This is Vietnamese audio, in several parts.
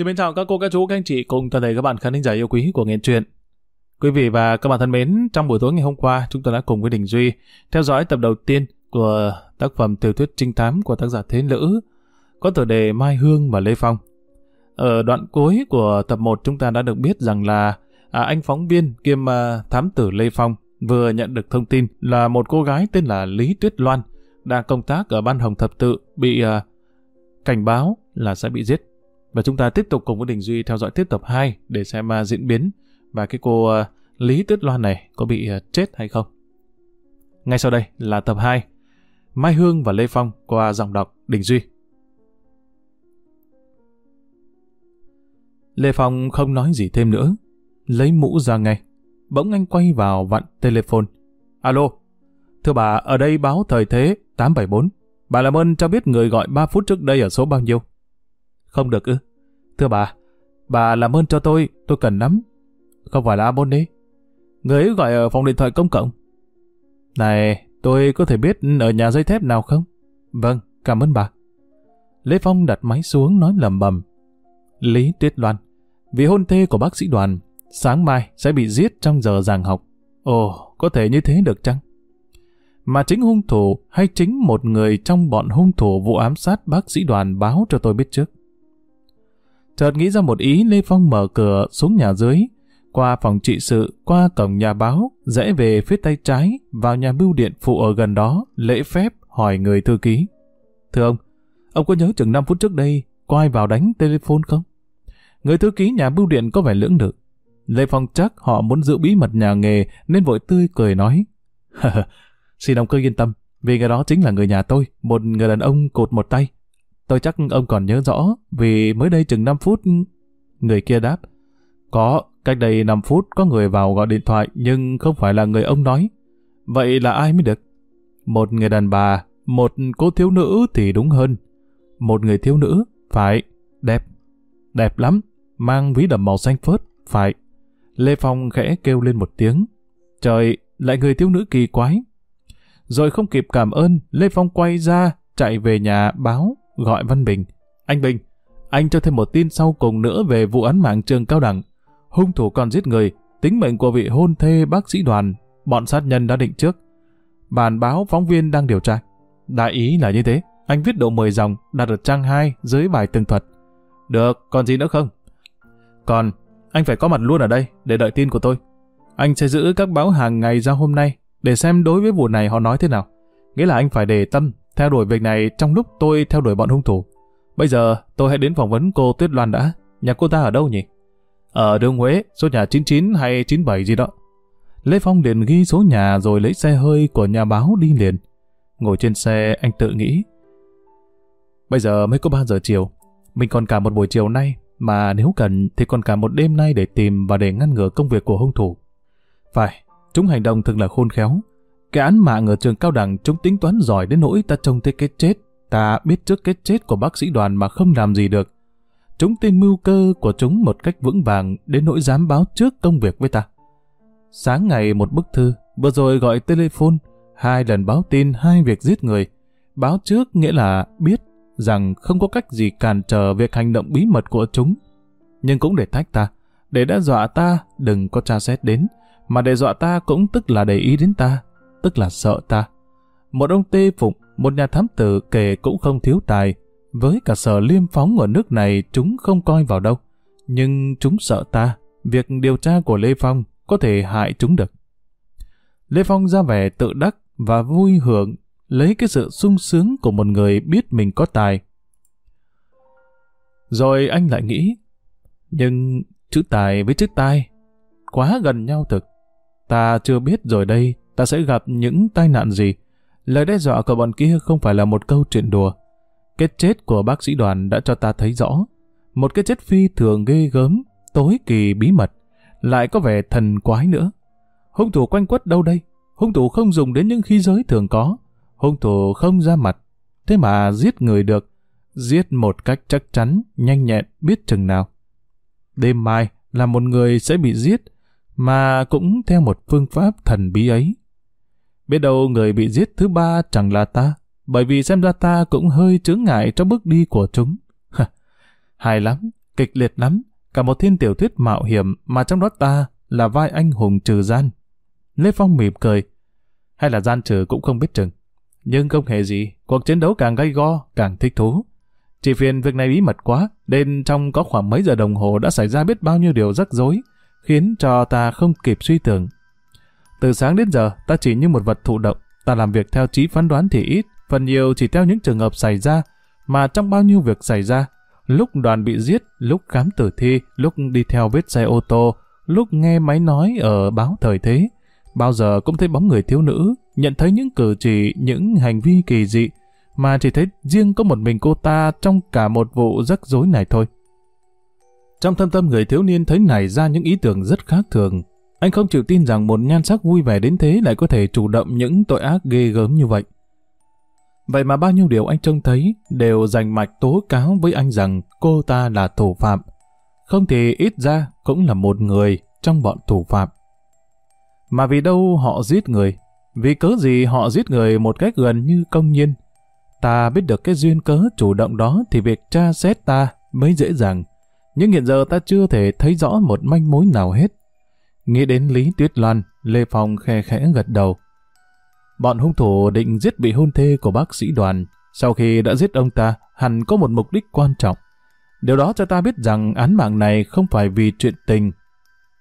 Xin mến chào các cô, các chú, các anh chị cùng toàn thể các bạn khán thính giả yêu quý của Nghệ truyện. Quý vị và các bạn thân mến, trong buổi tối ngày hôm qua, chúng tôi đã cùng với Đình Duy theo dõi tập đầu tiên của tác phẩm tiểu thuyết trinh thám của tác giả Thế Lữ, có tựa đề Mai Hương và Lê Phong. Ở đoạn cuối của tập 1 chúng ta đã được biết rằng là à, anh phóng viên kiêm à, thám tử Lê Phong vừa nhận được thông tin là một cô gái tên là Lý Tuyết Loan đang công tác ở ban Hồng Thập Tự bị à, cảnh báo là sẽ bị giết. Và chúng ta tiếp tục cùng với Đình Duy theo dõi tiếp tập 2 để xem uh, diễn biến và cái cô uh, Lý Tuyết Loan này có bị uh, chết hay không. Ngay sau đây là tập 2. Mai Hương và Lê Phong qua giọng đọc Đình Duy. Lê Phong không nói gì thêm nữa. Lấy mũ ra ngay. Bỗng anh quay vào vặn telephone. Alo. Thưa bà, ở đây báo thời thế 874. Bà làm ơn cho biết người gọi 3 phút trước đây ở số bao nhiêu. Không được ư? Thưa bà, bà làm ơn cho tôi, tôi cần lắm. Không phải là abon đi. Người ấy gọi ở phòng điện thoại công cộng. Này, tôi có thể biết ở nhà dây thép nào không? Vâng, cảm ơn bà. Lê Phong đặt máy xuống nói lầm bầm. Lý Tuyết Loan, vì hôn thê của bác sĩ đoàn, sáng mai sẽ bị giết trong giờ giảng học. Ồ, có thể như thế được chăng? Mà chính hung thủ hay chính một người trong bọn hung thủ vụ ám sát bác sĩ đoàn báo cho tôi biết trước. Chợt nghĩ ra một ý Lê Phong mở cửa xuống nhà dưới, qua phòng trị sự, qua cổng nhà báo, rẽ về phía tay trái, vào nhà bưu điện phụ ở gần đó, lễ phép hỏi người thư ký. Thưa ông, ông có nhớ chừng 5 phút trước đây, có ai vào đánh telephone không? Người thư ký nhà bưu điện có vẻ lưỡng lự. Lê Phong chắc họ muốn giữ bí mật nhà nghề nên vội tươi cười nói. Xin ông cứ yên tâm, vì người đó chính là người nhà tôi, một người đàn ông cột một tay. Tôi chắc ông còn nhớ rõ, vì mới đây chừng 5 phút... Người kia đáp, có, cách đây 5 phút có người vào gọi điện thoại nhưng không phải là người ông nói. Vậy là ai mới được? Một người đàn bà, một cô thiếu nữ thì đúng hơn. Một người thiếu nữ, phải, đẹp, đẹp lắm, mang ví đầm màu xanh phớt, phải. Lê Phong khẽ kêu lên một tiếng. Trời, lại người thiếu nữ kỳ quái. Rồi không kịp cảm ơn, Lê Phong quay ra, chạy về nhà báo gọi Văn Bình. Anh Bình, anh cho thêm một tin sau cùng nữa về vụ án mạng trường cao đẳng. Hung thủ còn giết người, tính mệnh của vị hôn thê bác sĩ đoàn, bọn sát nhân đã định trước. Bản báo phóng viên đang điều tra. Đại ý là như thế, anh viết độ 10 dòng, đặt ở trang 2 dưới bài tường thuật. Được, còn gì nữa không? Còn, anh phải có mặt luôn ở đây để đợi tin của tôi. Anh sẽ giữ các báo hàng ngày ra hôm nay để xem đối với vụ này họ nói thế nào. Nghĩa là anh phải để tâm theo đuổi việc này trong lúc tôi theo đuổi bọn hung thủ. Bây giờ tôi hãy đến phỏng vấn cô Tuyết Loan đã. Nhà cô ta ở đâu nhỉ? Ở đường Huế, số nhà 99 hay 97 gì đó. Lê Phong liền ghi số nhà rồi lấy xe hơi của nhà báo đi liền. Ngồi trên xe anh tự nghĩ. Bây giờ mới có 3 giờ chiều. Mình còn cả một buổi chiều nay mà nếu cần thì còn cả một đêm nay để tìm và để ngăn ngừa công việc của hung thủ. Phải, chúng hành động thực là khôn khéo. Cái án mạng ở trường cao đẳng chúng tính toán giỏi đến nỗi ta trông thấy cái chết. Ta biết trước cái chết của bác sĩ đoàn mà không làm gì được. Chúng tin mưu cơ của chúng một cách vững vàng đến nỗi dám báo trước công việc với ta. Sáng ngày một bức thư, vừa rồi gọi telephone, hai lần báo tin hai việc giết người. Báo trước nghĩa là biết rằng không có cách gì cản trở việc hành động bí mật của chúng. Nhưng cũng để thách ta, để đe dọa ta đừng có tra xét đến, mà để dọa ta cũng tức là để ý đến ta, tức là sợ ta. Một ông tê phụng, một nhà thám tử kể cũng không thiếu tài. Với cả sở liêm phóng ở nước này chúng không coi vào đâu. Nhưng chúng sợ ta, việc điều tra của Lê Phong có thể hại chúng được. Lê Phong ra vẻ tự đắc và vui hưởng lấy cái sự sung sướng của một người biết mình có tài. Rồi anh lại nghĩ, nhưng chữ tài với chữ tai quá gần nhau thực. Ta chưa biết rồi đây ta sẽ gặp những tai nạn gì. Lời đe dọa của bọn kia không phải là một câu chuyện đùa. Cái chết của bác sĩ đoàn đã cho ta thấy rõ. Một cái chết phi thường ghê gớm, tối kỳ bí mật, lại có vẻ thần quái nữa. Hung thủ quanh quất đâu đây? Hung thủ không dùng đến những khí giới thường có. Hung thủ không ra mặt. Thế mà giết người được. Giết một cách chắc chắn, nhanh nhẹn, biết chừng nào. Đêm mai là một người sẽ bị giết, mà cũng theo một phương pháp thần bí ấy. Biết đâu người bị giết thứ ba chẳng là ta, bởi vì xem ra ta cũng hơi chướng ngại trong bước đi của chúng. Hài lắm, kịch liệt lắm, cả một thiên tiểu thuyết mạo hiểm mà trong đó ta là vai anh hùng trừ gian. Lê Phong mỉm cười. Hay là gian trừ cũng không biết chừng. Nhưng không hề gì, cuộc chiến đấu càng gay go, càng thích thú. Chỉ phiền việc này bí mật quá, nên trong có khoảng mấy giờ đồng hồ đã xảy ra biết bao nhiêu điều rắc rối, khiến cho ta không kịp suy tưởng. Từ sáng đến giờ, ta chỉ như một vật thụ động, ta làm việc theo trí phán đoán thì ít, phần nhiều chỉ theo những trường hợp xảy ra, mà trong bao nhiêu việc xảy ra, lúc đoàn bị giết, lúc khám tử thi, lúc đi theo vết xe ô tô, lúc nghe máy nói ở báo thời thế, bao giờ cũng thấy bóng người thiếu nữ, nhận thấy những cử chỉ, những hành vi kỳ dị, mà chỉ thấy riêng có một mình cô ta trong cả một vụ rắc rối này thôi. Trong thâm tâm người thiếu niên thấy nảy ra những ý tưởng rất khác thường. Anh không chịu tin rằng một nhan sắc vui vẻ đến thế lại có thể chủ động những tội ác ghê gớm như vậy. Vậy mà bao nhiêu điều anh trông thấy đều dành mạch tố cáo với anh rằng cô ta là thủ phạm. Không thì ít ra cũng là một người trong bọn thủ phạm. Mà vì đâu họ giết người? Vì cớ gì họ giết người một cách gần như công nhiên? Ta biết được cái duyên cớ chủ động đó thì việc tra xét ta mới dễ dàng. Nhưng hiện giờ ta chưa thể thấy rõ một manh mối nào hết. Nghĩ đến Lý Tuyết Loan, Lê Phong khe khẽ gật đầu. Bọn hung thủ định giết bị hôn thê của bác sĩ đoàn. Sau khi đã giết ông ta, hẳn có một mục đích quan trọng. Điều đó cho ta biết rằng án mạng này không phải vì chuyện tình.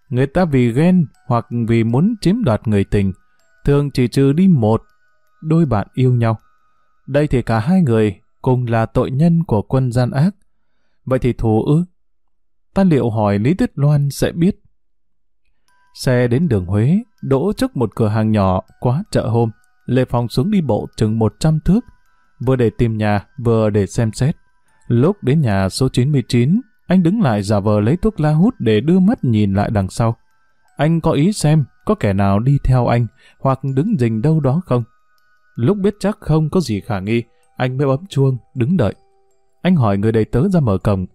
Người ta vì ghen hoặc vì muốn chiếm đoạt người tình, thường chỉ trừ đi một, đôi bạn yêu nhau. Đây thì cả hai người cùng là tội nhân của quân gian ác. Vậy thì thù ư? Ta liệu hỏi Lý Tuyết Loan sẽ biết. Xe đến đường Huế, đỗ trước một cửa hàng nhỏ quá chợ hôm. Lê Phong xuống đi bộ chừng 100 thước, vừa để tìm nhà, vừa để xem xét. Lúc đến nhà số 99, anh đứng lại giả vờ lấy thuốc la hút để đưa mắt nhìn lại đằng sau. Anh có ý xem có kẻ nào đi theo anh hoặc đứng rình đâu đó không. Lúc biết chắc không có gì khả nghi, anh mới bấm chuông, đứng đợi. Anh hỏi người đầy tớ ra mở cổng.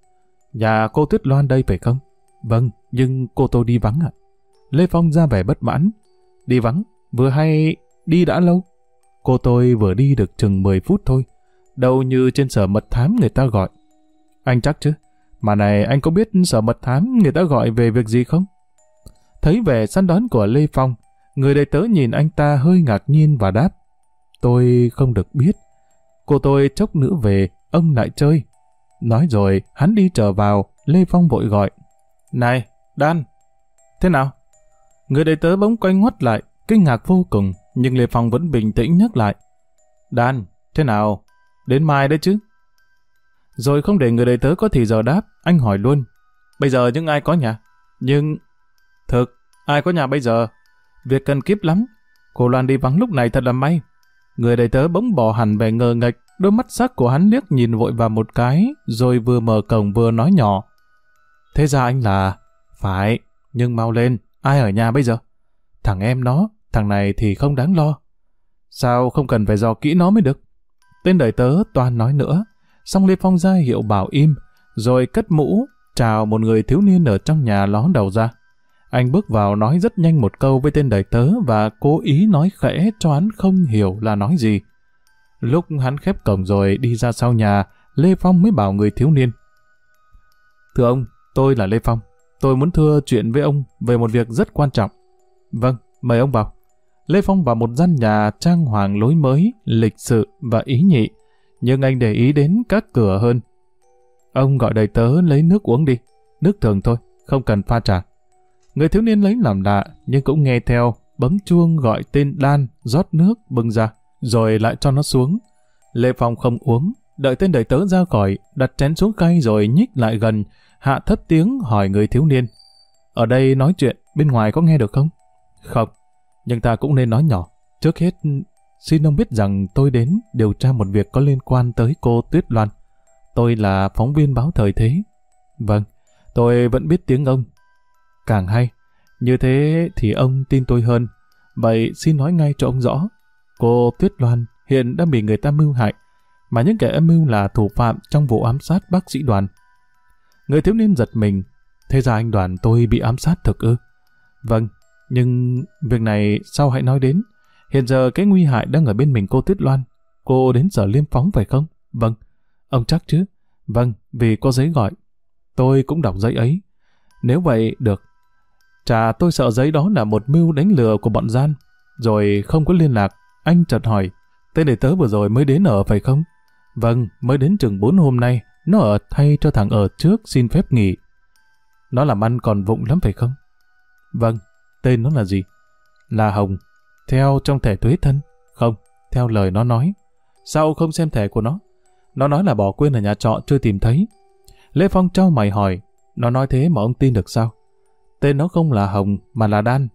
Nhà cô Tuyết Loan đây phải không? Vâng, nhưng cô tôi đi vắng ạ. Lê Phong ra vẻ bất mãn. Đi vắng, vừa hay đi đã lâu. Cô tôi vừa đi được chừng 10 phút thôi. Đâu như trên sở mật thám người ta gọi. Anh chắc chứ? Mà này anh có biết sở mật thám người ta gọi về việc gì không? Thấy vẻ săn đón của Lê Phong, người đầy tớ nhìn anh ta hơi ngạc nhiên và đáp. Tôi không được biết. Cô tôi chốc nữa về, ông lại chơi. Nói rồi, hắn đi trở vào, Lê Phong vội gọi. Này, Đan! Thế nào? Người đầy tớ bỗng quay ngoắt lại, kinh ngạc vô cùng, nhưng Lê Phong vẫn bình tĩnh nhắc lại. Đan, thế nào? Đến mai đấy chứ? Rồi không để người đầy tớ có thì giờ đáp, anh hỏi luôn. Bây giờ những ai có nhà? Nhưng... Thực, ai có nhà bây giờ? Việc cần kiếp lắm. Cô Loan đi vắng lúc này thật là may. Người đầy tớ bỗng bỏ hẳn về ngờ ngạch, đôi mắt sắc của hắn liếc nhìn vội vào một cái, rồi vừa mở cổng vừa nói nhỏ. Thế ra anh là... Phải, nhưng mau lên, ai ở nhà bây giờ? Thằng em nó, thằng này thì không đáng lo. Sao không cần phải dò kỹ nó mới được? Tên đời tớ toàn nói nữa, xong Lê Phong ra hiệu bảo im, rồi cất mũ, chào một người thiếu niên ở trong nhà ló đầu ra. Anh bước vào nói rất nhanh một câu với tên đời tớ và cố ý nói khẽ cho hắn không hiểu là nói gì. Lúc hắn khép cổng rồi đi ra sau nhà, Lê Phong mới bảo người thiếu niên. Thưa ông, tôi là Lê Phong. Tôi muốn thưa chuyện với ông về một việc rất quan trọng. Vâng, mời ông vào. Lê Phong vào một gian nhà trang hoàng lối mới, lịch sự và ý nhị, nhưng anh để ý đến các cửa hơn. Ông gọi đầy tớ lấy nước uống đi, nước thường thôi, không cần pha trà. Người thiếu niên lấy làm lạ, nhưng cũng nghe theo, bấm chuông gọi tên Đan, rót nước, bưng ra, rồi lại cho nó xuống. Lê Phong không uống, đợi tên đầy tớ ra khỏi, đặt chén xuống khay rồi nhích lại gần, hạ thất tiếng hỏi người thiếu niên. Ở đây nói chuyện, bên ngoài có nghe được không? Không, nhưng ta cũng nên nói nhỏ. Trước hết, xin ông biết rằng tôi đến điều tra một việc có liên quan tới cô Tuyết Loan. Tôi là phóng viên báo thời thế. Vâng, tôi vẫn biết tiếng ông, Càng hay, như thế thì ông tin tôi hơn. Vậy xin nói ngay cho ông rõ. Cô Tuyết Loan hiện đang bị người ta mưu hại, mà những kẻ âm mưu là thủ phạm trong vụ ám sát bác sĩ đoàn. Người thiếu niên giật mình, thế ra anh đoàn tôi bị ám sát thực ư? Vâng, nhưng việc này sau hãy nói đến. Hiện giờ cái nguy hại đang ở bên mình cô Tuyết Loan. Cô đến sở liêm phóng phải không? Vâng. Ông chắc chứ? Vâng, vì có giấy gọi. tôi cũng đọc giấy ấy. Nếu vậy, được. Chà, tôi sợ giấy đó là một mưu đánh lừa của bọn gian. Rồi không có liên lạc, anh chợt hỏi, tên đệ tớ vừa rồi mới đến ở phải không? Vâng, mới đến chừng 4 hôm nay, nó ở thay cho thằng ở trước xin phép nghỉ. Nó làm ăn còn vụng lắm phải không? Vâng, tên nó là gì? Là Hồng. Theo trong thẻ thuế thân? Không, theo lời nó nói. Sao không xem thẻ của nó? Nó nói là bỏ quên ở nhà trọ chưa tìm thấy. Lê Phong trao mày hỏi, nó nói thế mà ông tin được sao? Tên nó không là Hồng mà là Đan.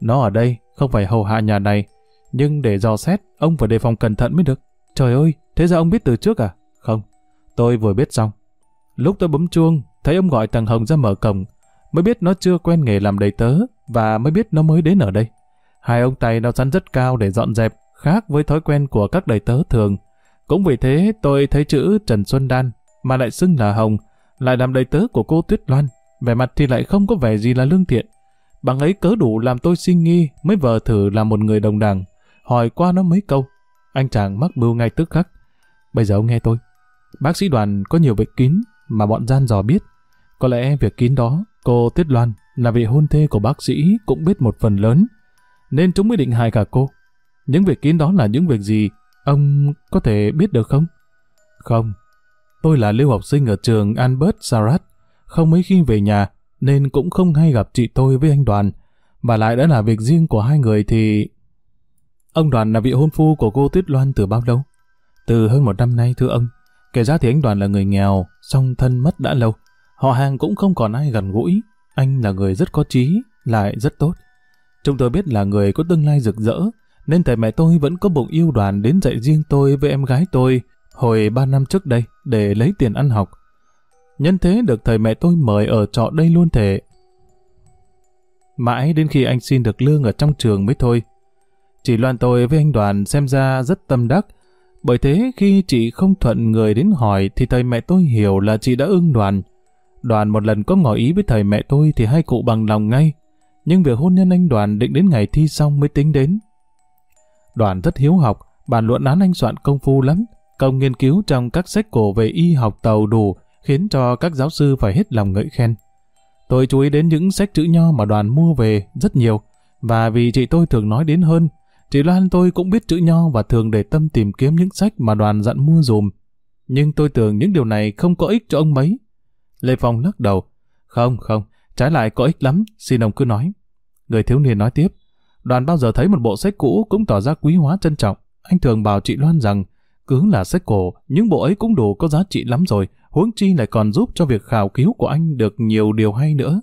Nó ở đây, không phải hầu hạ nhà này. Nhưng để dò xét, ông phải đề phòng cẩn thận mới được. Trời ơi, thế ra ông biết từ trước à? Không, tôi vừa biết xong. Lúc tôi bấm chuông, thấy ông gọi thằng Hồng ra mở cổng, mới biết nó chưa quen nghề làm đầy tớ và mới biết nó mới đến ở đây. Hai ông tay nó sắn rất cao để dọn dẹp, khác với thói quen của các đầy tớ thường. Cũng vì thế tôi thấy chữ Trần Xuân Đan mà lại xưng là Hồng, lại làm đầy tớ của cô Tuyết Loan, vẻ mặt thì lại không có vẻ gì là lương thiện. Bằng ấy cớ đủ làm tôi sinh nghi mới vờ thử làm một người đồng đảng, hỏi qua nó mấy câu. Anh chàng mắc mưu ngay tức khắc. Bây giờ ông nghe tôi. Bác sĩ đoàn có nhiều việc kín mà bọn gian dò biết. Có lẽ việc kín đó, cô Tuyết Loan là vị hôn thê của bác sĩ cũng biết một phần lớn, nên chúng mới định hại cả cô. Những việc kín đó là những việc gì, ông có thể biết được không? Không, tôi là lưu học sinh ở trường Albert Sarat, không mấy khi về nhà, nên cũng không hay gặp chị tôi với anh Đoàn. Và lại đã là việc riêng của hai người thì... Ông Đoàn là vị hôn phu của cô Tuyết Loan từ bao lâu? Từ hơn một năm nay thưa ông. Kể ra thì anh Đoàn là người nghèo, song thân mất đã lâu. Họ hàng cũng không còn ai gần gũi. Anh là người rất có trí, lại rất tốt. Chúng tôi biết là người có tương lai rực rỡ, nên thầy mẹ tôi vẫn có bụng yêu đoàn đến dạy riêng tôi với em gái tôi hồi ba năm trước đây để lấy tiền ăn học. Nhân thế được thầy mẹ tôi mời ở trọ đây luôn thể. Mãi đến khi anh xin được lương ở trong trường mới thôi. Chỉ loan tôi với anh đoàn xem ra rất tâm đắc, bởi thế khi chị không thuận người đến hỏi thì thầy mẹ tôi hiểu là chị đã ưng đoàn. Đoàn một lần có ngỏ ý với thầy mẹ tôi thì hai cụ bằng lòng ngay, nhưng việc hôn nhân anh đoàn định đến ngày thi xong mới tính đến. Đoàn rất hiếu học, bàn luận án anh soạn công phu lắm, công nghiên cứu trong các sách cổ về y học tàu đủ khiến cho các giáo sư phải hết lòng ngợi khen. Tôi chú ý đến những sách chữ nho mà đoàn mua về rất nhiều, và vì chị tôi thường nói đến hơn, chị Loan tôi cũng biết chữ nho và thường để tâm tìm kiếm những sách mà đoàn dặn mua dùm. Nhưng tôi tưởng những điều này không có ích cho ông mấy. Lê Phong lắc đầu. Không, không, trái lại có ích lắm, xin ông cứ nói. Người thiếu niên nói tiếp. Đoàn bao giờ thấy một bộ sách cũ cũng tỏ ra quý hóa trân trọng. Anh thường bảo chị Loan rằng, cứ là sách cổ, những bộ ấy cũng đủ có giá trị lắm rồi, huống chi lại còn giúp cho việc khảo cứu của anh được nhiều điều hay nữa.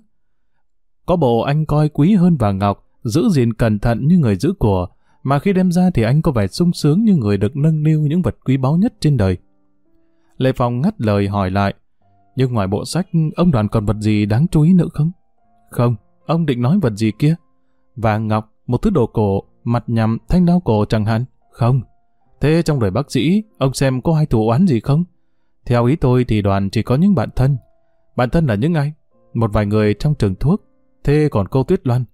Có bộ anh coi quý hơn vàng ngọc, giữ gìn cẩn thận như người giữ của, mà khi đem ra thì anh có vẻ sung sướng như người được nâng niu những vật quý báu nhất trên đời. Lê Phong ngắt lời hỏi lại, nhưng ngoài bộ sách, ông đoàn còn vật gì đáng chú ý nữa không? Không, ông định nói vật gì kia? Vàng ngọc, một thứ đồ cổ, mặt nhằm, thanh đao cổ chẳng hạn? Không. Thế trong đời bác sĩ, ông xem có hai thủ oán gì không? Theo ý tôi thì đoàn chỉ có những bạn thân. Bạn thân là những ai? Một vài người trong trường thuốc. Thế còn cô Tuyết Loan?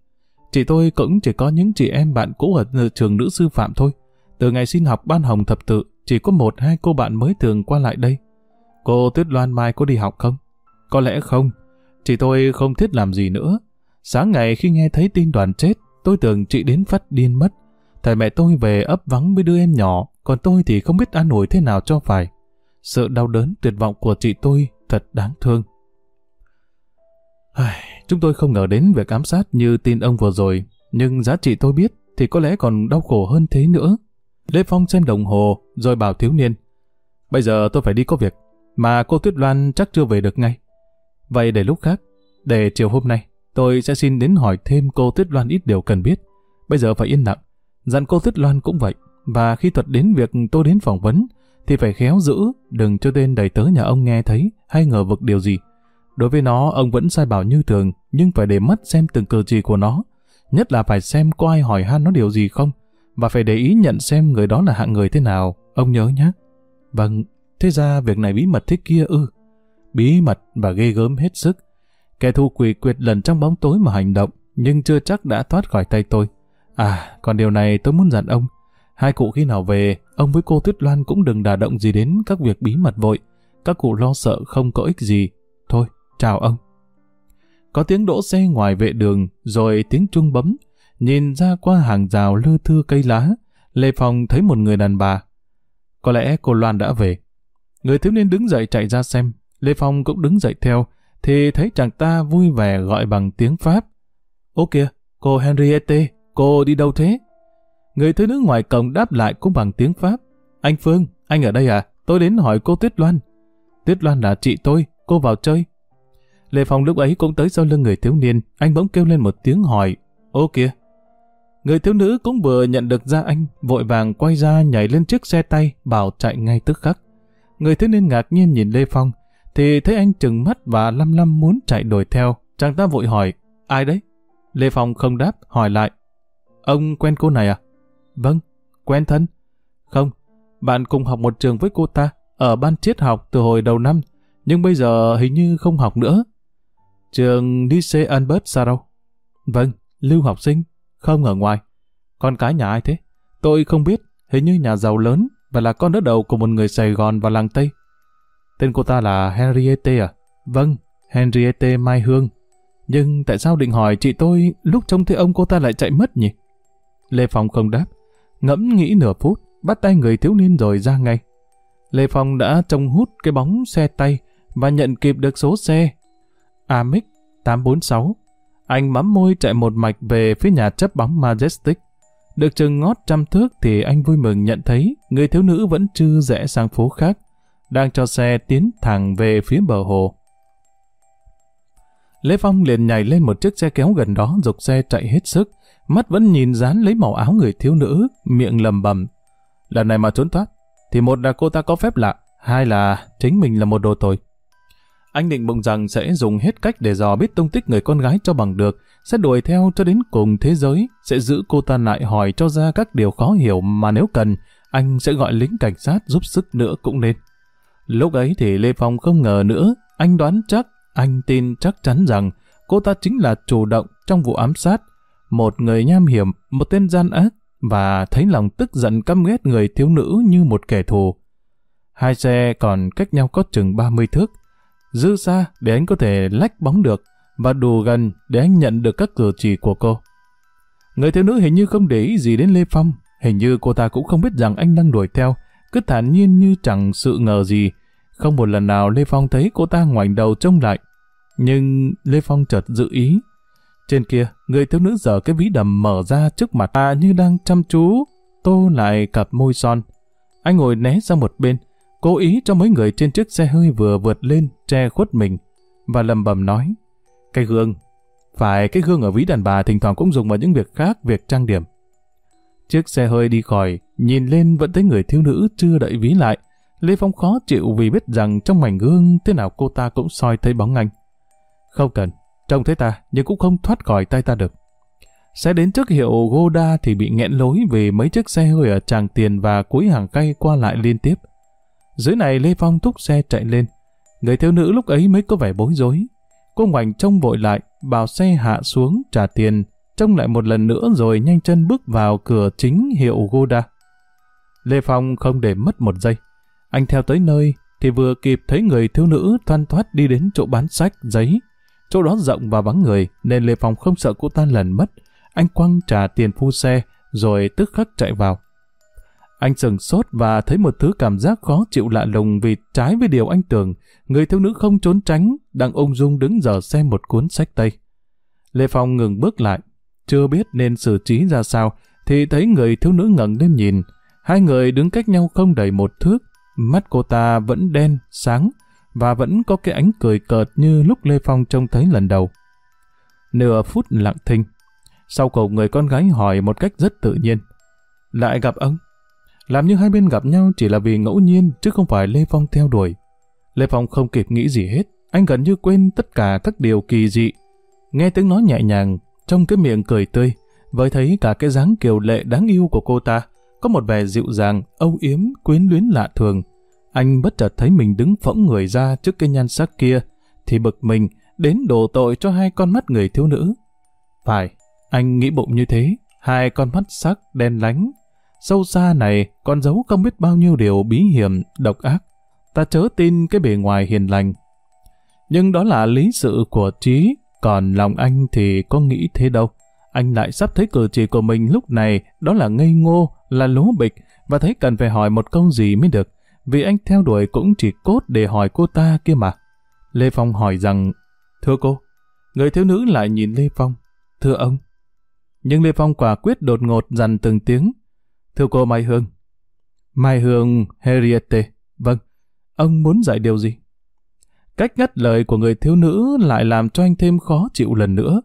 Chị tôi cũng chỉ có những chị em bạn cũ ở trường nữ sư phạm thôi. Từ ngày xin học ban hồng thập tự, chỉ có một hai cô bạn mới thường qua lại đây. Cô Tuyết Loan mai có đi học không? Có lẽ không. Chị tôi không thiết làm gì nữa. Sáng ngày khi nghe thấy tin đoàn chết, tôi tưởng chị đến phát điên mất. Thầy mẹ tôi về ấp vắng với đứa em nhỏ, còn tôi thì không biết an ủi thế nào cho phải. Sự đau đớn tuyệt vọng của chị tôi thật đáng thương. Chúng tôi không ngờ đến việc ám sát như tin ông vừa rồi, nhưng giá trị tôi biết thì có lẽ còn đau khổ hơn thế nữa. Lê Phong xem đồng hồ, rồi bảo thiếu niên. Bây giờ tôi phải đi có việc, mà cô Tuyết Loan chắc chưa về được ngay. Vậy để lúc khác, để chiều hôm nay, tôi sẽ xin đến hỏi thêm cô Tuyết Loan ít điều cần biết. Bây giờ phải yên lặng. Dặn cô Tuyết Loan cũng vậy, và khi thuật đến việc tôi đến phỏng vấn, thì phải khéo giữ, đừng cho tên đầy tớ nhà ông nghe thấy hay ngờ vực điều gì. Đối với nó, ông vẫn sai bảo như thường, nhưng phải để mắt xem từng cử chỉ của nó. Nhất là phải xem có ai hỏi han nó điều gì không, và phải để ý nhận xem người đó là hạng người thế nào, ông nhớ nhé. Vâng, thế ra việc này bí mật thế kia ư. Bí mật và ghê gớm hết sức. Kẻ thù quỷ quyệt lần trong bóng tối mà hành động, nhưng chưa chắc đã thoát khỏi tay tôi. À, còn điều này tôi muốn dặn ông. Hai cụ khi nào về, ông với cô Tuyết Loan cũng đừng đả động gì đến các việc bí mật vội. Các cụ lo sợ không có ích gì. Chào ông. Có tiếng đỗ xe ngoài vệ đường, rồi tiếng chuông bấm. Nhìn ra qua hàng rào lơ thư cây lá, Lê Phong thấy một người đàn bà. Có lẽ cô Loan đã về. Người thiếu niên đứng dậy chạy ra xem. Lê Phong cũng đứng dậy theo, thì thấy chàng ta vui vẻ gọi bằng tiếng Pháp. Ô kìa, cô Henriette, cô đi đâu thế? Người thiếu nữ ngoài cổng đáp lại cũng bằng tiếng Pháp. Anh Phương, anh ở đây à? Tôi đến hỏi cô Tuyết Loan. Tuyết Loan là chị tôi, cô vào chơi. Lê Phong lúc ấy cũng tới sau lưng người thiếu niên, anh bỗng kêu lên một tiếng hỏi. Ô kìa. Người thiếu nữ cũng vừa nhận được ra anh, vội vàng quay ra nhảy lên chiếc xe tay, bảo chạy ngay tức khắc. Người thiếu niên ngạc nhiên nhìn Lê Phong, thì thấy anh trừng mắt và lăm lăm muốn chạy đuổi theo. Chàng ta vội hỏi, ai đấy? Lê Phong không đáp, hỏi lại. Ông quen cô này à? Vâng, quen thân. Không, bạn cùng học một trường với cô ta, ở ban triết học từ hồi đầu năm, nhưng bây giờ hình như không học nữa. Trường Lycée Albert sao đâu? Vâng, lưu học sinh, không ở ngoài. Con cái nhà ai thế? Tôi không biết, hình như nhà giàu lớn và là con đỡ đầu của một người Sài Gòn và làng Tây. Tên cô ta là Henriette à? Vâng, Henriette Mai Hương. Nhưng tại sao định hỏi chị tôi lúc trông thấy ông cô ta lại chạy mất nhỉ? Lê Phong không đáp, ngẫm nghĩ nửa phút, bắt tay người thiếu niên rồi ra ngay. Lê Phong đã trông hút cái bóng xe tay và nhận kịp được số xe Amic 846. Anh mắm môi chạy một mạch về phía nhà chấp bóng Majestic. Được chừng ngót trăm thước thì anh vui mừng nhận thấy người thiếu nữ vẫn chưa rẽ sang phố khác, đang cho xe tiến thẳng về phía bờ hồ. Lê Phong liền nhảy lên một chiếc xe kéo gần đó dục xe chạy hết sức, mắt vẫn nhìn dán lấy màu áo người thiếu nữ, miệng lầm bầm. Lần này mà trốn thoát, thì một là cô ta có phép lạ, hai là chính mình là một đồ tồi. Anh định bụng rằng sẽ dùng hết cách để dò biết tung tích người con gái cho bằng được, sẽ đuổi theo cho đến cùng thế giới, sẽ giữ cô ta lại hỏi cho ra các điều khó hiểu mà nếu cần, anh sẽ gọi lính cảnh sát giúp sức nữa cũng nên. Lúc ấy thì Lê Phong không ngờ nữa, anh đoán chắc, anh tin chắc chắn rằng cô ta chính là chủ động trong vụ ám sát, một người nham hiểm, một tên gian ác, và thấy lòng tức giận căm ghét người thiếu nữ như một kẻ thù. Hai xe còn cách nhau có chừng 30 thước, dư xa để anh có thể lách bóng được và đủ gần để anh nhận được các cử chỉ của cô. Người thiếu nữ hình như không để ý gì đến Lê Phong, hình như cô ta cũng không biết rằng anh đang đuổi theo, cứ thản nhiên như chẳng sự ngờ gì. Không một lần nào Lê Phong thấy cô ta ngoảnh đầu trông lại. Nhưng Lê Phong chợt dự ý. Trên kia, người thiếu nữ giở cái ví đầm mở ra trước mặt ta như đang chăm chú, tô lại cặp môi son. Anh ngồi né sang một bên, cố ý cho mấy người trên chiếc xe hơi vừa vượt lên che khuất mình và lầm bầm nói, cái gương, phải cái gương ở ví đàn bà thỉnh thoảng cũng dùng vào những việc khác, việc trang điểm. Chiếc xe hơi đi khỏi, nhìn lên vẫn thấy người thiếu nữ chưa đậy ví lại. Lê Phong khó chịu vì biết rằng trong mảnh gương thế nào cô ta cũng soi thấy bóng anh. Không cần, trông thấy ta, nhưng cũng không thoát khỏi tay ta được. Sẽ đến trước hiệu Goda thì bị nghẹn lối vì mấy chiếc xe hơi ở tràng tiền và cuối hàng cây qua lại liên tiếp. Dưới này Lê Phong thúc xe chạy lên. Người thiếu nữ lúc ấy mới có vẻ bối rối. Cô ngoảnh trông vội lại, bảo xe hạ xuống trả tiền, trông lại một lần nữa rồi nhanh chân bước vào cửa chính hiệu Goda. Lê Phong không để mất một giây. Anh theo tới nơi thì vừa kịp thấy người thiếu nữ thoăn thoát đi đến chỗ bán sách, giấy. Chỗ đó rộng và vắng người nên Lê Phong không sợ cô ta lần mất. Anh quăng trả tiền phu xe rồi tức khắc chạy vào. Anh sừng sốt và thấy một thứ cảm giác khó chịu lạ lùng vì trái với điều anh tưởng, người thiếu nữ không trốn tránh, đang ung dung đứng giờ xem một cuốn sách Tây. Lê Phong ngừng bước lại, chưa biết nên xử trí ra sao, thì thấy người thiếu nữ ngẩng lên nhìn. Hai người đứng cách nhau không đầy một thước, mắt cô ta vẫn đen, sáng, và vẫn có cái ánh cười cợt như lúc Lê Phong trông thấy lần đầu. Nửa phút lặng thinh, sau cầu người con gái hỏi một cách rất tự nhiên. Lại gặp ông? Làm như hai bên gặp nhau chỉ là vì ngẫu nhiên chứ không phải Lê Phong theo đuổi. Lê Phong không kịp nghĩ gì hết, anh gần như quên tất cả các điều kỳ dị. Nghe tiếng nói nhẹ nhàng, trong cái miệng cười tươi, với thấy cả cái dáng kiều lệ đáng yêu của cô ta, có một vẻ dịu dàng, âu yếm, quyến luyến lạ thường. Anh bất chợt thấy mình đứng phỗng người ra trước cái nhan sắc kia, thì bực mình đến đổ tội cho hai con mắt người thiếu nữ. Phải, anh nghĩ bụng như thế, hai con mắt sắc đen lánh, Sâu xa này còn giấu không biết bao nhiêu điều bí hiểm, độc ác. Ta chớ tin cái bề ngoài hiền lành. Nhưng đó là lý sự của Trí, còn lòng anh thì có nghĩ thế đâu. Anh lại sắp thấy cử chỉ của mình lúc này đó là ngây ngô, là lố bịch và thấy cần phải hỏi một câu gì mới được. Vì anh theo đuổi cũng chỉ cốt để hỏi cô ta kia mà. Lê Phong hỏi rằng, Thưa cô, người thiếu nữ lại nhìn Lê Phong. Thưa ông. Nhưng Lê Phong quả quyết đột ngột dằn từng tiếng. Thưa cô Mai Hương. Mai Hương heriette Vâng, ông muốn dạy điều gì? Cách ngắt lời của người thiếu nữ lại làm cho anh thêm khó chịu lần nữa.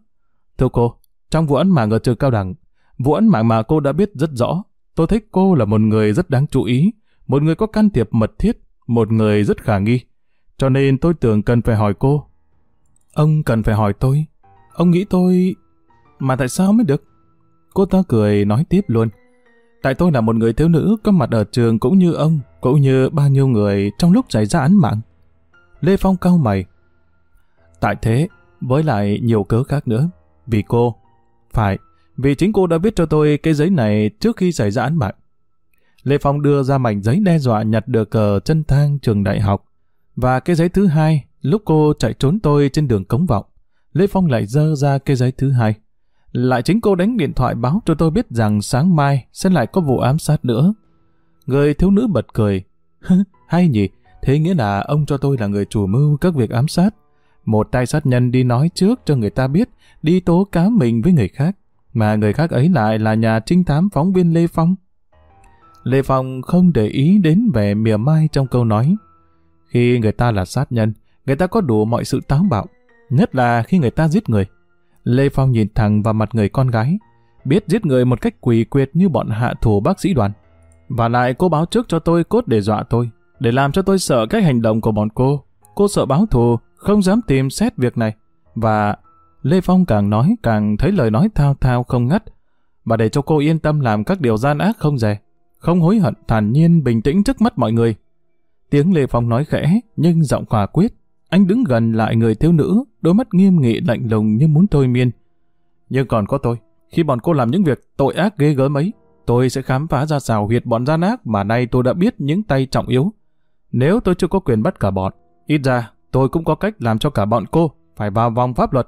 Thưa cô, trong vụ án mạng ở trường cao đẳng, vụ án mạng mà cô đã biết rất rõ, tôi thấy cô là một người rất đáng chú ý, một người có can thiệp mật thiết, một người rất khả nghi. Cho nên tôi tưởng cần phải hỏi cô. Ông cần phải hỏi tôi. Ông nghĩ tôi... Mà tại sao mới được? Cô ta cười nói tiếp luôn. Tại tôi là một người thiếu nữ có mặt ở trường cũng như ông, cũng như bao nhiêu người trong lúc xảy ra án mạng. Lê Phong cau mày. Tại thế, với lại nhiều cớ khác nữa. Vì cô. Phải, vì chính cô đã viết cho tôi cái giấy này trước khi xảy ra án mạng. Lê Phong đưa ra mảnh giấy đe dọa nhặt được cờ chân thang trường đại học. Và cái giấy thứ hai, lúc cô chạy trốn tôi trên đường cống vọng, Lê Phong lại dơ ra cái giấy thứ hai. Lại chính cô đánh điện thoại báo cho tôi biết rằng sáng mai sẽ lại có vụ ám sát nữa. Người thiếu nữ bật cười. Hay nhỉ, thế nghĩa là ông cho tôi là người chủ mưu các việc ám sát. Một tay sát nhân đi nói trước cho người ta biết, đi tố cáo mình với người khác, mà người khác ấy lại là nhà trinh thám phóng viên Lê Phong. Lê Phong không để ý đến vẻ mỉa mai trong câu nói. Khi người ta là sát nhân, người ta có đủ mọi sự táo bạo, nhất là khi người ta giết người. Lê Phong nhìn thẳng vào mặt người con gái, biết giết người một cách quỷ quyệt như bọn hạ thủ bác sĩ đoàn. Và lại cô báo trước cho tôi cốt để dọa tôi, để làm cho tôi sợ cách hành động của bọn cô. Cô sợ báo thù, không dám tìm xét việc này. Và Lê Phong càng nói càng thấy lời nói thao thao không ngắt. Và để cho cô yên tâm làm các điều gian ác không dè, không hối hận, thản nhiên, bình tĩnh trước mắt mọi người. Tiếng Lê Phong nói khẽ, nhưng giọng quả quyết. Anh đứng gần lại người thiếu nữ, đôi mắt nghiêm nghị lạnh lùng như muốn thôi miên. Nhưng còn có tôi, khi bọn cô làm những việc tội ác ghê gớm ấy, tôi sẽ khám phá ra xào huyệt bọn gian ác mà nay tôi đã biết những tay trọng yếu. Nếu tôi chưa có quyền bắt cả bọn, ít ra tôi cũng có cách làm cho cả bọn cô phải vào vòng pháp luật.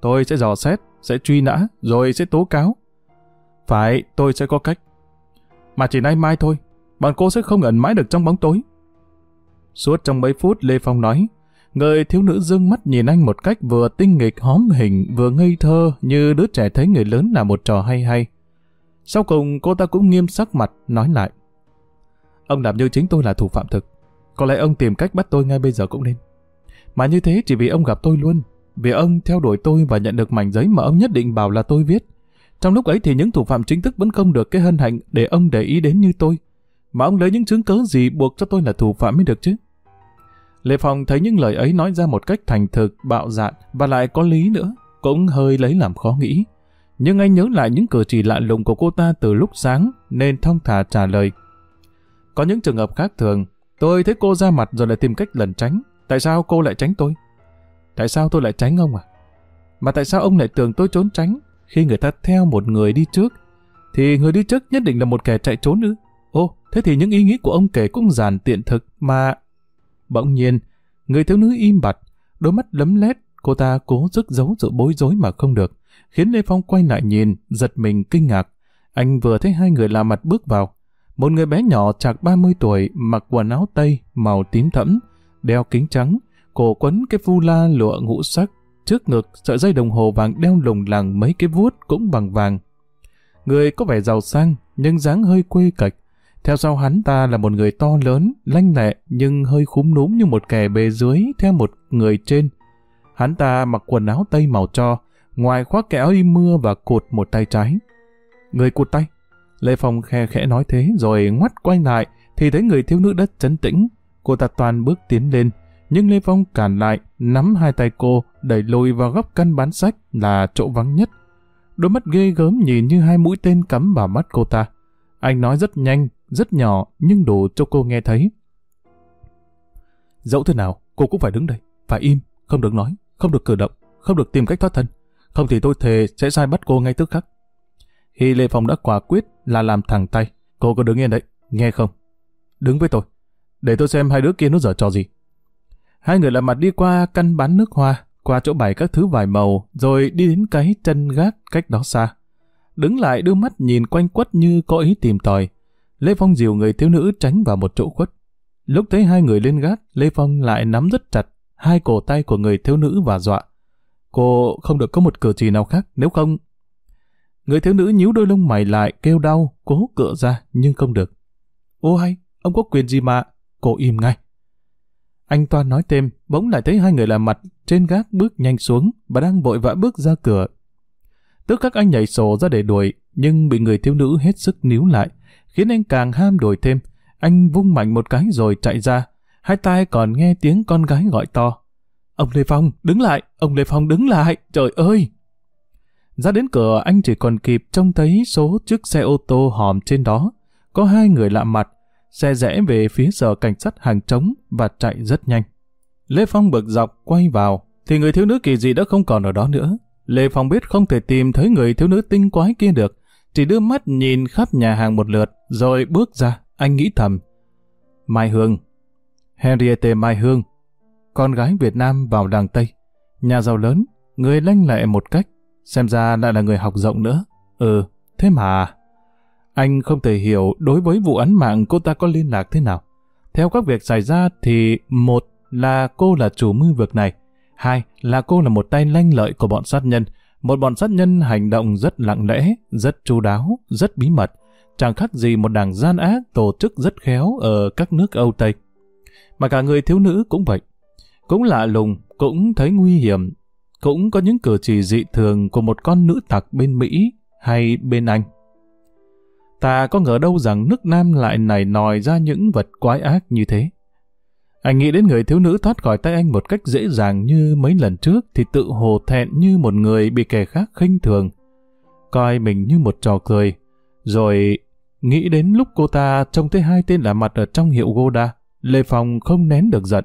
Tôi sẽ dò xét, sẽ truy nã, rồi sẽ tố cáo. Phải, tôi sẽ có cách. Mà chỉ nay mai thôi, bọn cô sẽ không ẩn mãi được trong bóng tối. Suốt trong mấy phút Lê Phong nói, người thiếu nữ dương mắt nhìn anh một cách vừa tinh nghịch hóm hình, vừa ngây thơ như đứa trẻ thấy người lớn là một trò hay hay. Sau cùng, cô ta cũng nghiêm sắc mặt, nói lại. Ông làm như chính tôi là thủ phạm thực. Có lẽ ông tìm cách bắt tôi ngay bây giờ cũng nên. Mà như thế chỉ vì ông gặp tôi luôn. Vì ông theo đuổi tôi và nhận được mảnh giấy mà ông nhất định bảo là tôi viết. Trong lúc ấy thì những thủ phạm chính thức vẫn không được cái hân hạnh để ông để ý đến như tôi. Mà ông lấy những chứng cớ gì buộc cho tôi là thủ phạm mới được chứ? Lê Phong thấy những lời ấy nói ra một cách thành thực, bạo dạn và lại có lý nữa, cũng hơi lấy làm khó nghĩ. Nhưng anh nhớ lại những cử chỉ lạ lùng của cô ta từ lúc sáng nên thông thả trả lời. Có những trường hợp khác thường, tôi thấy cô ra mặt rồi lại tìm cách lẩn tránh. Tại sao cô lại tránh tôi? Tại sao tôi lại tránh ông à? Mà tại sao ông lại tưởng tôi trốn tránh khi người ta theo một người đi trước? Thì người đi trước nhất định là một kẻ chạy trốn ư? Ô, thế thì những ý nghĩ của ông kể cũng giản tiện thực mà... Bỗng nhiên, người thiếu nữ im bặt, đôi mắt lấm lét, cô ta cố sức giấu sự bối rối mà không được, khiến Lê Phong quay lại nhìn, giật mình kinh ngạc. Anh vừa thấy hai người lạ mặt bước vào. Một người bé nhỏ chạc 30 tuổi, mặc quần áo tây, màu tím thẫm, đeo kính trắng, cổ quấn cái phu la lụa ngũ sắc, trước ngực sợi dây đồng hồ vàng đeo lùng làng mấy cái vuốt cũng bằng vàng. Người có vẻ giàu sang, nhưng dáng hơi quê cạch. Theo sau hắn ta là một người to lớn, lanh lẹ, nhưng hơi khúm núm như một kẻ bề dưới theo một người trên. Hắn ta mặc quần áo tây màu cho, ngoài khoác kẻ áo y mưa và cột một tay trái. Người cụt tay. Lê Phong khe khẽ nói thế rồi ngoắt quay lại thì thấy người thiếu nữ đất chấn tĩnh. Cô ta toàn bước tiến lên, nhưng Lê Phong cản lại, nắm hai tay cô, đẩy lùi vào góc căn bán sách là chỗ vắng nhất. Đôi mắt ghê gớm nhìn như hai mũi tên cắm vào mắt cô ta. Anh nói rất nhanh, rất nhỏ nhưng đủ cho cô nghe thấy. Dẫu thế nào, cô cũng phải đứng đây, phải im, không được nói, không được cử động, không được tìm cách thoát thân. Không thì tôi thề sẽ sai bắt cô ngay tức khắc. Khi Lê Phong đã quả quyết là làm thẳng tay, cô có đứng yên đấy, nghe không? Đứng với tôi, để tôi xem hai đứa kia nó dở trò gì. Hai người lạ mặt đi qua căn bán nước hoa, qua chỗ bày các thứ vài màu, rồi đi đến cái chân gác cách đó xa. Đứng lại đưa mắt nhìn quanh quất như có ý tìm tòi. Lê Phong dìu người thiếu nữ tránh vào một chỗ khuất. Lúc thấy hai người lên gác, Lê Phong lại nắm rất chặt hai cổ tay của người thiếu nữ và dọa. Cô không được có một cử chỉ nào khác, nếu không... Người thiếu nữ nhíu đôi lông mày lại, kêu đau, cố cựa ra, nhưng không được. Ô hay, ông có quyền gì mà... Cô im ngay. Anh Toan nói thêm, bỗng lại thấy hai người làm mặt trên gác bước nhanh xuống và đang vội vã bước ra cửa. Tức các anh nhảy sổ ra để đuổi, nhưng bị người thiếu nữ hết sức níu lại, khiến anh càng ham đuổi thêm. Anh vung mạnh một cái rồi chạy ra, hai tai còn nghe tiếng con gái gọi to. Ông Lê Phong, đứng lại, ông Lê Phong đứng lại, trời ơi! Ra đến cửa anh chỉ còn kịp trông thấy số chiếc xe ô tô hòm trên đó. Có hai người lạ mặt, xe rẽ về phía sở cảnh sát hàng trống và chạy rất nhanh. Lê Phong bực dọc quay vào, thì người thiếu nữ kỳ dị đã không còn ở đó nữa. Lê Phong biết không thể tìm thấy người thiếu nữ tinh quái kia được, chỉ đưa mắt nhìn khắp nhà hàng một lượt, rồi bước ra, anh nghĩ thầm. Mai Hương Henriette Mai Hương con gái Việt Nam vào đàng Tây, nhà giàu lớn, người lanh lẹ một cách, xem ra lại là người học rộng nữa. Ừ, thế mà... Anh không thể hiểu đối với vụ án mạng cô ta có liên lạc thế nào. Theo các việc xảy ra thì một là cô là chủ mưu việc này, hai là cô là một tay lanh lợi của bọn sát nhân, một bọn sát nhân hành động rất lặng lẽ, rất chu đáo, rất bí mật, chẳng khác gì một đảng gian ác tổ chức rất khéo ở các nước Âu Tây. Mà cả người thiếu nữ cũng vậy. Cũng lạ lùng, cũng thấy nguy hiểm, cũng có những cử chỉ dị thường của một con nữ tặc bên Mỹ hay bên Anh. Ta có ngờ đâu rằng nước Nam lại nảy nòi ra những vật quái ác như thế. Anh nghĩ đến người thiếu nữ thoát khỏi tay anh một cách dễ dàng như mấy lần trước thì tự hồ thẹn như một người bị kẻ khác khinh thường. Coi mình như một trò cười. Rồi nghĩ đến lúc cô ta trông thấy hai tên lạ mặt ở trong hiệu Goda, Lê Phong không nén được giận.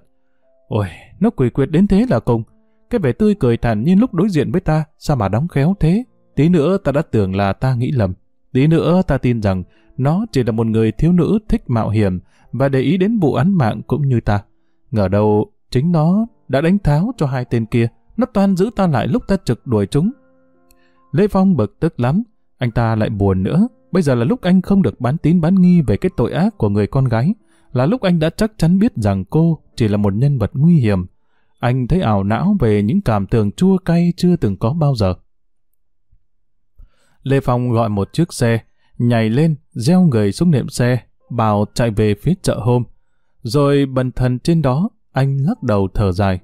Ôi, nó quỷ quyệt đến thế là cùng. Cái vẻ tươi cười thản nhiên lúc đối diện với ta, sao mà đóng khéo thế? Tí nữa ta đã tưởng là ta nghĩ lầm. Tí nữa ta tin rằng nó chỉ là một người thiếu nữ thích mạo hiểm và để ý đến vụ án mạng cũng như ta. Ngờ đâu chính nó đã đánh tháo cho hai tên kia. Nó toan giữ ta lại lúc ta trực đuổi chúng. Lê Phong bực tức lắm. Anh ta lại buồn nữa. Bây giờ là lúc anh không được bán tín bán nghi về cái tội ác của người con gái. Là lúc anh đã chắc chắn biết rằng cô chỉ là một nhân vật nguy hiểm. Anh thấy ảo não về những cảm tưởng chua cay chưa từng có bao giờ. Lê Phong gọi một chiếc xe, nhảy lên, gieo người xuống nệm xe, bảo chạy về phía chợ hôm. Rồi bần thần trên đó, anh lắc đầu thở dài.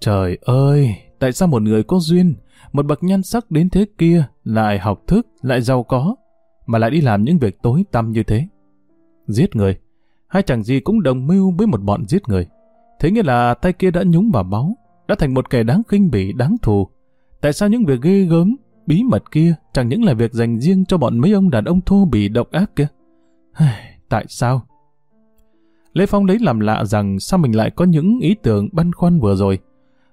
Trời ơi, tại sao một người có duyên, một bậc nhân sắc đến thế kia, lại học thức, lại giàu có, mà lại đi làm những việc tối tăm như thế? Giết người, hai chàng gì cũng đồng mưu với một bọn giết người. Thế nghĩa là tay kia đã nhúng vào máu, đã thành một kẻ đáng khinh bỉ, đáng thù. Tại sao những việc ghê gớm, bí mật kia chẳng những là việc dành riêng cho bọn mấy ông đàn ông thô bỉ độc ác kia? Tại sao? Lê Phong lấy làm lạ rằng sao mình lại có những ý tưởng băn khoăn vừa rồi.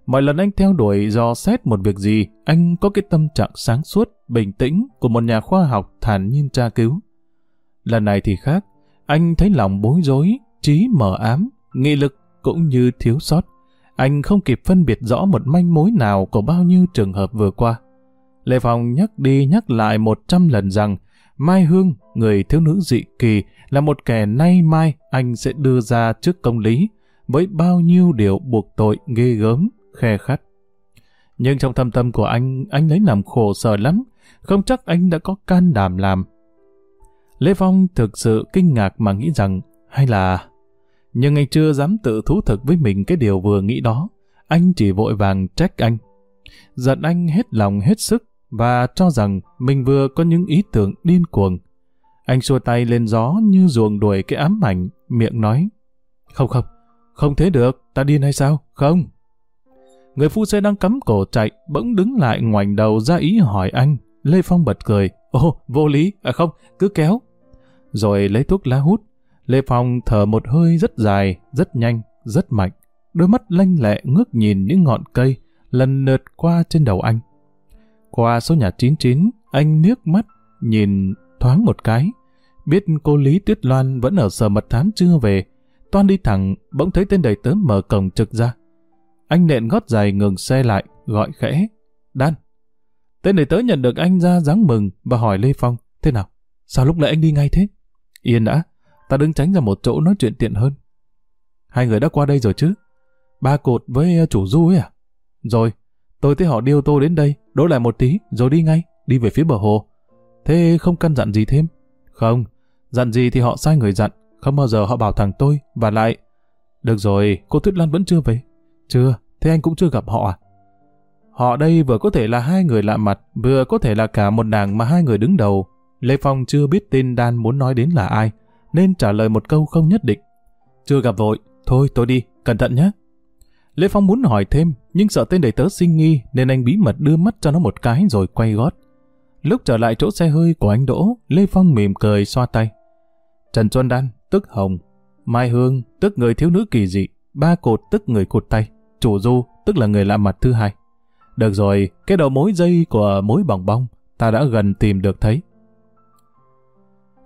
Mọi lần anh theo đuổi do xét một việc gì, anh có cái tâm trạng sáng suốt, bình tĩnh của một nhà khoa học thản nhiên tra cứu. Lần này thì khác, anh thấy lòng bối rối, trí mờ ám, nghị lực cũng như thiếu sót. Anh không kịp phân biệt rõ một manh mối nào của bao nhiêu trường hợp vừa qua. Lê Phong nhắc đi nhắc lại một trăm lần rằng Mai Hương, người thiếu nữ dị kỳ, là một kẻ nay mai anh sẽ đưa ra trước công lý, với bao nhiêu điều buộc tội ghê gớm, khe khắt. Nhưng trong thâm tâm của anh, anh lấy làm khổ sở lắm, không chắc anh đã có can đảm làm. Lê Phong thực sự kinh ngạc mà nghĩ rằng, hay là... Nhưng anh chưa dám tự thú thực với mình cái điều vừa nghĩ đó. Anh chỉ vội vàng trách anh. Giận anh hết lòng hết sức và cho rằng mình vừa có những ý tưởng điên cuồng. Anh xua tay lên gió như ruồng đuổi cái ám ảnh, miệng nói. Không không, không thế được, ta điên hay sao? Không. Người phu xe đang cắm cổ chạy, bỗng đứng lại ngoảnh đầu ra ý hỏi anh. Lê Phong bật cười. ô vô lý, à không, cứ kéo. Rồi lấy thuốc lá hút. Lê Phong thở một hơi rất dài, rất nhanh, rất mạnh. Đôi mắt lanh lẹ ngước nhìn những ngọn cây, lần lượt qua trên đầu anh. Qua số nhà 99, anh nước mắt, nhìn thoáng một cái. Biết cô Lý Tuyết Loan vẫn ở sở mật thám chưa về, toan đi thẳng, bỗng thấy tên đầy tớ mở cổng trực ra. Anh nện gót giày ngừng xe lại, gọi khẽ. Đan. Tên đầy tớ nhận được anh ra dáng mừng và hỏi Lê Phong, thế nào? Sao lúc nãy anh đi ngay thế? Yên đã, ta đứng tránh ra một chỗ nói chuyện tiện hơn. Hai người đã qua đây rồi chứ? Ba cột với chủ du ấy à? Rồi, tôi thấy họ điêu tô đến đây, đỗ lại một tí, rồi đi ngay, đi về phía bờ hồ. Thế không căn dặn gì thêm? Không, dặn gì thì họ sai người dặn, không bao giờ họ bảo thằng tôi, và lại... Được rồi, cô Tuyết Lan vẫn chưa về. Chưa, thế anh cũng chưa gặp họ à? Họ đây vừa có thể là hai người lạ mặt, vừa có thể là cả một nàng mà hai người đứng đầu. Lê Phong chưa biết tên Đan muốn nói đến là ai, nên trả lời một câu không nhất định. Chưa gặp vội, thôi tôi đi, cẩn thận nhé. Lê Phong muốn hỏi thêm, nhưng sợ tên đầy tớ sinh nghi nên anh bí mật đưa mắt cho nó một cái rồi quay gót. Lúc trở lại chỗ xe hơi của anh Đỗ, Lê Phong mỉm cười xoa tay. Trần Xuân Đan, tức Hồng, Mai Hương, tức người thiếu nữ kỳ dị, Ba Cột, tức người cụt tay, Chủ Du, tức là người lạ mặt thứ hai. Được rồi, cái đầu mối dây của mối bỏng bong, ta đã gần tìm được thấy.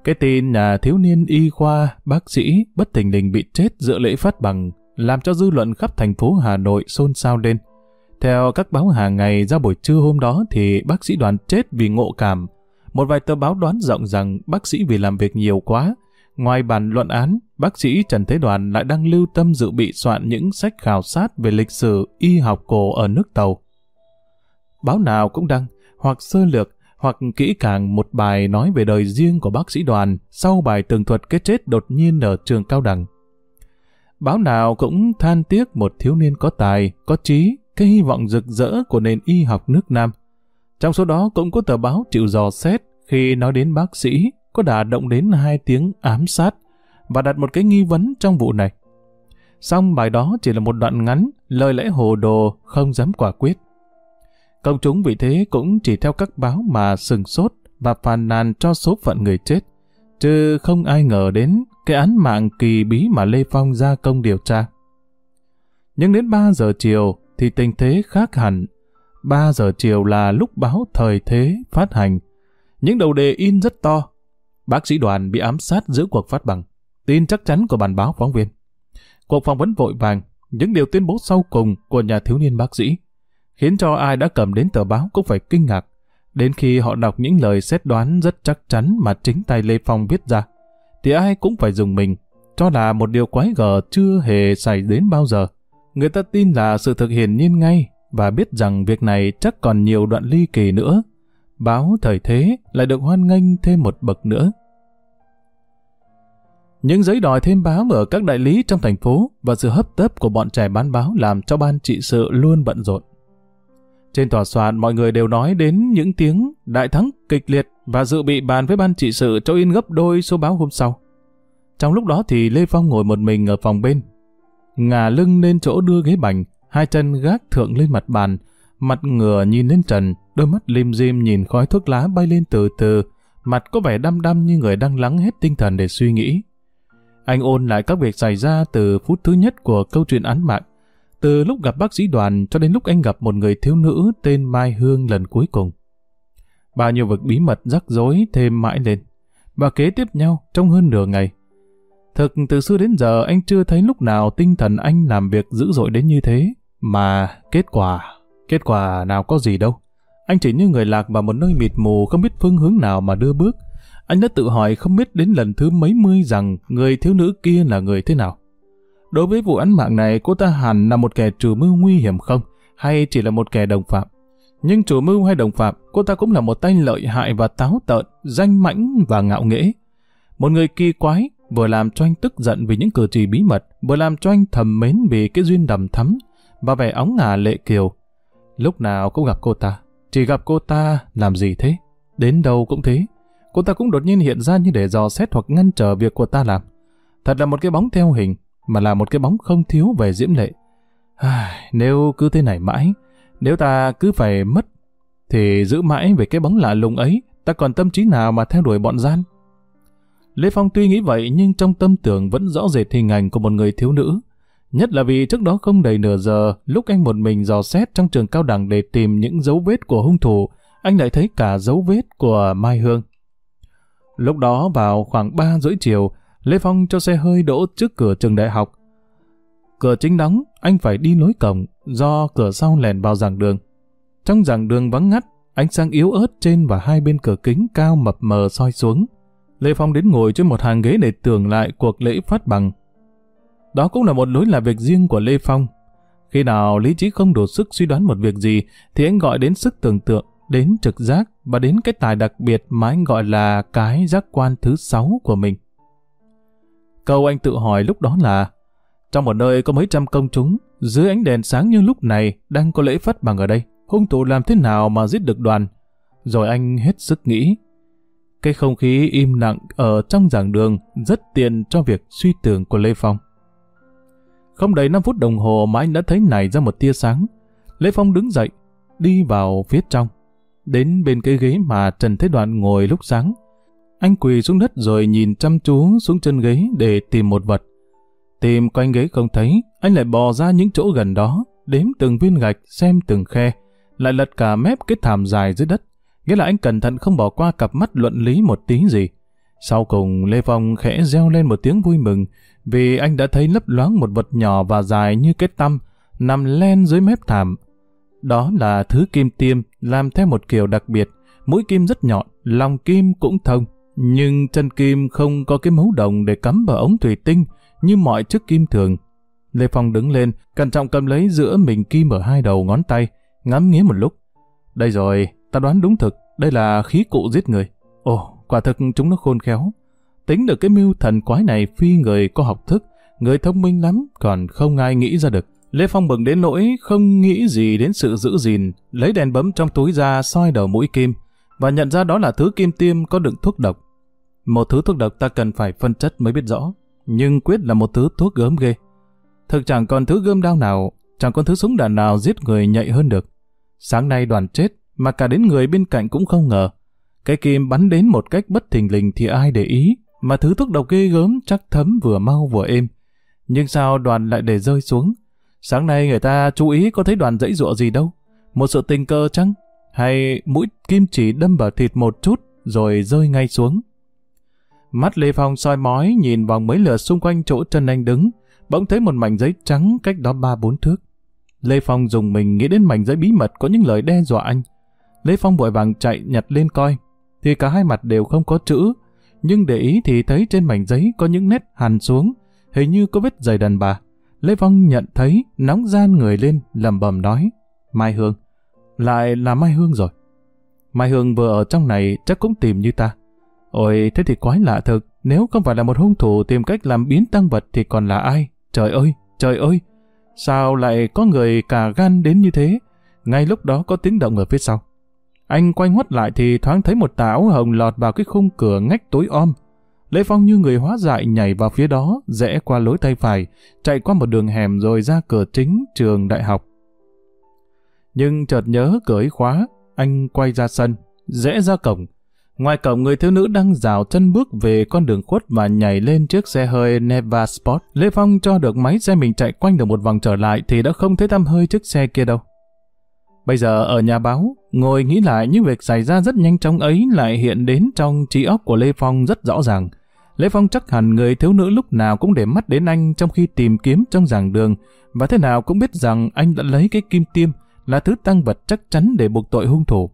Cái tin nhà thiếu niên y khoa, bác sĩ, bất thình lình bị chết giữa lễ phát bằng, làm cho dư luận khắp thành phố Hà Nội xôn xao lên. Theo các báo hàng ngày ra buổi trưa hôm đó thì bác sĩ đoàn chết vì ngộ cảm. Một vài tờ báo đoán rộng rằng bác sĩ vì làm việc nhiều quá. Ngoài bản luận án, bác sĩ Trần Thế Đoàn lại đang lưu tâm dự bị soạn những sách khảo sát về lịch sử y học cổ ở nước Tàu. Báo nào cũng đăng, hoặc sơ lược, hoặc kỹ càng một bài nói về đời riêng của bác sĩ đoàn sau bài tường thuật cái chết đột nhiên ở trường cao đẳng. Báo nào cũng than tiếc một thiếu niên có tài, có trí, cái hy vọng rực rỡ của nền y học nước Nam. Trong số đó cũng có tờ báo chịu dò xét khi nói đến bác sĩ có đả động đến hai tiếng ám sát và đặt một cái nghi vấn trong vụ này. Xong bài đó chỉ là một đoạn ngắn, lời lẽ hồ đồ, không dám quả quyết. Công chúng vì thế cũng chỉ theo các báo mà sừng sốt và phàn nàn cho số phận người chết, chứ không ai ngờ đến cái án mạng kỳ bí mà Lê Phong ra công điều tra. Nhưng đến 3 giờ chiều thì tình thế khác hẳn. 3 giờ chiều là lúc báo thời thế phát hành. Những đầu đề in rất to. Bác sĩ đoàn bị ám sát giữa cuộc phát bằng. Tin chắc chắn của bản báo phóng viên. Cuộc phỏng vấn vội vàng, những điều tuyên bố sau cùng của nhà thiếu niên bác sĩ khiến cho ai đã cầm đến tờ báo cũng phải kinh ngạc. Đến khi họ đọc những lời xét đoán rất chắc chắn mà chính tay Lê Phong viết ra, thì ai cũng phải dùng mình, cho là một điều quái gở chưa hề xảy đến bao giờ. Người ta tin là sự thực hiện nhiên ngay và biết rằng việc này chắc còn nhiều đoạn ly kỳ nữa. Báo thời thế lại được hoan nghênh thêm một bậc nữa. Những giấy đòi thêm báo ở các đại lý trong thành phố và sự hấp tấp của bọn trẻ bán báo làm cho ban trị sự luôn bận rộn. Trên tòa soạn mọi người đều nói đến những tiếng đại thắng kịch liệt và dự bị bàn với ban trị sự cho in gấp đôi số báo hôm sau. Trong lúc đó thì Lê Phong ngồi một mình ở phòng bên. Ngả lưng lên chỗ đưa ghế bành, hai chân gác thượng lên mặt bàn, mặt ngửa nhìn lên trần, đôi mắt lim dim nhìn khói thuốc lá bay lên từ từ, mặt có vẻ đăm đăm như người đang lắng hết tinh thần để suy nghĩ. Anh ôn lại các việc xảy ra từ phút thứ nhất của câu chuyện án mạng. Từ lúc gặp bác sĩ đoàn cho đến lúc anh gặp một người thiếu nữ tên Mai Hương lần cuối cùng. Bao nhiêu vực bí mật rắc rối thêm mãi lên. Và kế tiếp nhau trong hơn nửa ngày. Thực từ xưa đến giờ anh chưa thấy lúc nào tinh thần anh làm việc dữ dội đến như thế. Mà kết quả, kết quả nào có gì đâu. Anh chỉ như người lạc vào một nơi mịt mù không biết phương hướng nào mà đưa bước. Anh đã tự hỏi không biết đến lần thứ mấy mươi rằng người thiếu nữ kia là người thế nào. Đối với vụ án mạng này, cô ta hẳn là một kẻ chủ mưu nguy hiểm không? Hay chỉ là một kẻ đồng phạm? Nhưng chủ mưu hay đồng phạm, cô ta cũng là một tay lợi hại và táo tợn, danh mãnh và ngạo nghễ. Một người kỳ quái, vừa làm cho anh tức giận vì những cử chỉ bí mật, vừa làm cho anh thầm mến vì cái duyên đầm thắm và vẻ óng ngà lệ kiều. Lúc nào cũng gặp cô ta, chỉ gặp cô ta làm gì thế? Đến đâu cũng thế. Cô ta cũng đột nhiên hiện ra như để dò xét hoặc ngăn trở việc của ta làm. Thật là một cái bóng theo hình, mà là một cái bóng không thiếu về diễm lệ. nếu cứ thế này mãi, nếu ta cứ phải mất, thì giữ mãi về cái bóng lạ lùng ấy, ta còn tâm trí nào mà theo đuổi bọn gian? Lê Phong tuy nghĩ vậy nhưng trong tâm tưởng vẫn rõ rệt hình ảnh của một người thiếu nữ. Nhất là vì trước đó không đầy nửa giờ, lúc anh một mình dò xét trong trường cao đẳng để tìm những dấu vết của hung thủ, anh lại thấy cả dấu vết của Mai Hương. Lúc đó vào khoảng 3 rưỡi chiều, Lê Phong cho xe hơi đỗ trước cửa trường đại học. Cửa chính đóng, anh phải đi lối cổng, do cửa sau lèn vào giảng đường. Trong giảng đường vắng ngắt, ánh sáng yếu ớt trên và hai bên cửa kính cao mập mờ soi xuống. Lê Phong đến ngồi trên một hàng ghế để tưởng lại cuộc lễ phát bằng. Đó cũng là một lối làm việc riêng của Lê Phong. Khi nào lý trí không đủ sức suy đoán một việc gì, thì anh gọi đến sức tưởng tượng, đến trực giác và đến cái tài đặc biệt mà anh gọi là cái giác quan thứ sáu của mình. Câu anh tự hỏi lúc đó là trong một nơi có mấy trăm công chúng, dưới ánh đèn sáng như lúc này đang có lễ phát bằng ở đây, hung thủ làm thế nào mà giết được đoàn? Rồi anh hết sức nghĩ. Cái không khí im lặng ở trong giảng đường rất tiện cho việc suy tưởng của Lê Phong. Không đầy 5 phút đồng hồ mà anh đã thấy nảy ra một tia sáng. Lê Phong đứng dậy, đi vào phía trong. Đến bên cái ghế mà Trần Thế Đoạn ngồi lúc sáng. Anh quỳ xuống đất rồi nhìn chăm chú xuống chân ghế để tìm một vật. Tìm quanh ghế không thấy, anh lại bò ra những chỗ gần đó, đếm từng viên gạch, xem từng khe, lại lật cả mép cái thảm dài dưới đất. Nghĩa là anh cẩn thận không bỏ qua cặp mắt luận lý một tí gì. Sau cùng, Lê Phong khẽ reo lên một tiếng vui mừng, vì anh đã thấy lấp loáng một vật nhỏ và dài như cái tăm, nằm len dưới mép thảm. Đó là thứ kim tiêm, làm theo một kiểu đặc biệt, mũi kim rất nhọn, lòng kim cũng thông, nhưng chân kim không có cái mấu đồng để cắm vào ống thủy tinh, như mọi chiếc kim thường. Lê Phong đứng lên, cẩn trọng cầm lấy giữa mình kim ở hai đầu ngón tay, ngắm nghía một lúc. Đây rồi, ta đoán đúng thực, đây là khí cụ giết người. Ồ, quả thực chúng nó khôn khéo. Tính được cái mưu thần quái này phi người có học thức, người thông minh lắm, còn không ai nghĩ ra được. Lê Phong bừng đến nỗi không nghĩ gì đến sự giữ gìn, lấy đèn bấm trong túi ra soi đầu mũi kim, và nhận ra đó là thứ kim tiêm có đựng thuốc độc. Một thứ thuốc độc ta cần phải phân chất mới biết rõ nhưng quyết là một thứ thuốc gớm ghê. Thực chẳng còn thứ gươm đao nào, chẳng còn thứ súng đạn nào giết người nhạy hơn được. Sáng nay đoàn chết, mà cả đến người bên cạnh cũng không ngờ. Cái kim bắn đến một cách bất thình lình thì ai để ý, mà thứ thuốc độc ghê gớm chắc thấm vừa mau vừa êm. Nhưng sao đoàn lại để rơi xuống? Sáng nay người ta chú ý có thấy đoàn dãy dụa gì đâu. Một sự tình cơ chăng? Hay mũi kim chỉ đâm vào thịt một chút rồi rơi ngay xuống? Mắt Lê Phong soi mói nhìn vòng mấy lượt xung quanh chỗ chân anh đứng, bỗng thấy một mảnh giấy trắng cách đó ba bốn thước. Lê Phong dùng mình nghĩ đến mảnh giấy bí mật có những lời đe dọa anh. Lê Phong vội vàng chạy nhặt lên coi, thì cả hai mặt đều không có chữ, nhưng để ý thì thấy trên mảnh giấy có những nét hàn xuống, hình như có vết giày đàn bà. Lê Phong nhận thấy nóng gian người lên lầm bầm nói, Mai Hương, lại là Mai Hương rồi. Mai Hương vừa ở trong này chắc cũng tìm như ta. Ôi, thế thì quái lạ thật nếu không phải là một hung thủ tìm cách làm biến tăng vật thì còn là ai? Trời ơi, trời ơi! Sao lại có người cả gan đến như thế? Ngay lúc đó có tiếng động ở phía sau. Anh quay ngoắt lại thì thoáng thấy một tà áo hồng lọt vào cái khung cửa ngách tối om. Lê Phong như người hóa dại nhảy vào phía đó, rẽ qua lối tay phải, chạy qua một đường hẻm rồi ra cửa chính trường đại học. Nhưng chợt nhớ cửa ấy khóa, anh quay ra sân, rẽ ra cổng, Ngoài cổng người thiếu nữ đang rào chân bước về con đường khuất và nhảy lên chiếc xe hơi Neva Sport. Lê Phong cho được máy xe mình chạy quanh được một vòng trở lại thì đã không thấy tăm hơi chiếc xe kia đâu. Bây giờ ở nhà báo, ngồi nghĩ lại những việc xảy ra rất nhanh chóng ấy lại hiện đến trong trí óc của Lê Phong rất rõ ràng. Lê Phong chắc hẳn người thiếu nữ lúc nào cũng để mắt đến anh trong khi tìm kiếm trong giảng đường và thế nào cũng biết rằng anh đã lấy cái kim tiêm là thứ tăng vật chắc chắn để buộc tội hung thủ.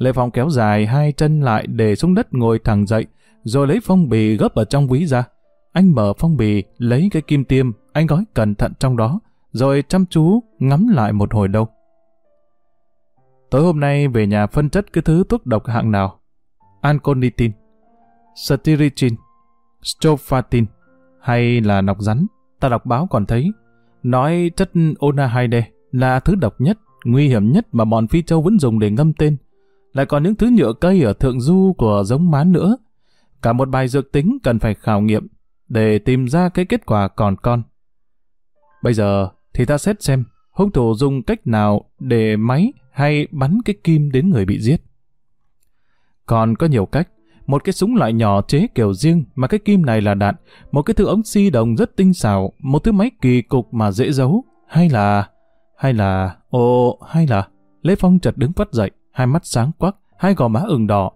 Lê Phong kéo dài hai chân lại để xuống đất ngồi thẳng dậy, rồi lấy phong bì gấp ở trong ví ra. Anh mở phong bì, lấy cái kim tiêm, anh gói cẩn thận trong đó, rồi chăm chú ngắm lại một hồi đâu. Tối hôm nay về nhà phân chất cái thứ thuốc độc hạng nào? Anconitin, Satirichin, Stofatin hay là nọc rắn? Ta đọc báo còn thấy, nói chất Onahaide là thứ độc nhất, nguy hiểm nhất mà bọn Phi Châu vẫn dùng để ngâm tên lại còn những thứ nhựa cây ở thượng du của giống mán nữa. Cả một bài dược tính cần phải khảo nghiệm để tìm ra cái kết quả còn con. Bây giờ thì ta xét xem hung thủ dùng cách nào để máy hay bắn cái kim đến người bị giết. Còn có nhiều cách, một cái súng loại nhỏ chế kiểu riêng mà cái kim này là đạn, một cái thứ ống xi đồng rất tinh xảo, một thứ máy kỳ cục mà dễ giấu, hay là... hay là... ồ, hay là... Lê Phong chợt đứng phát dậy, hai mắt sáng quắc, hai gò má ửng đỏ.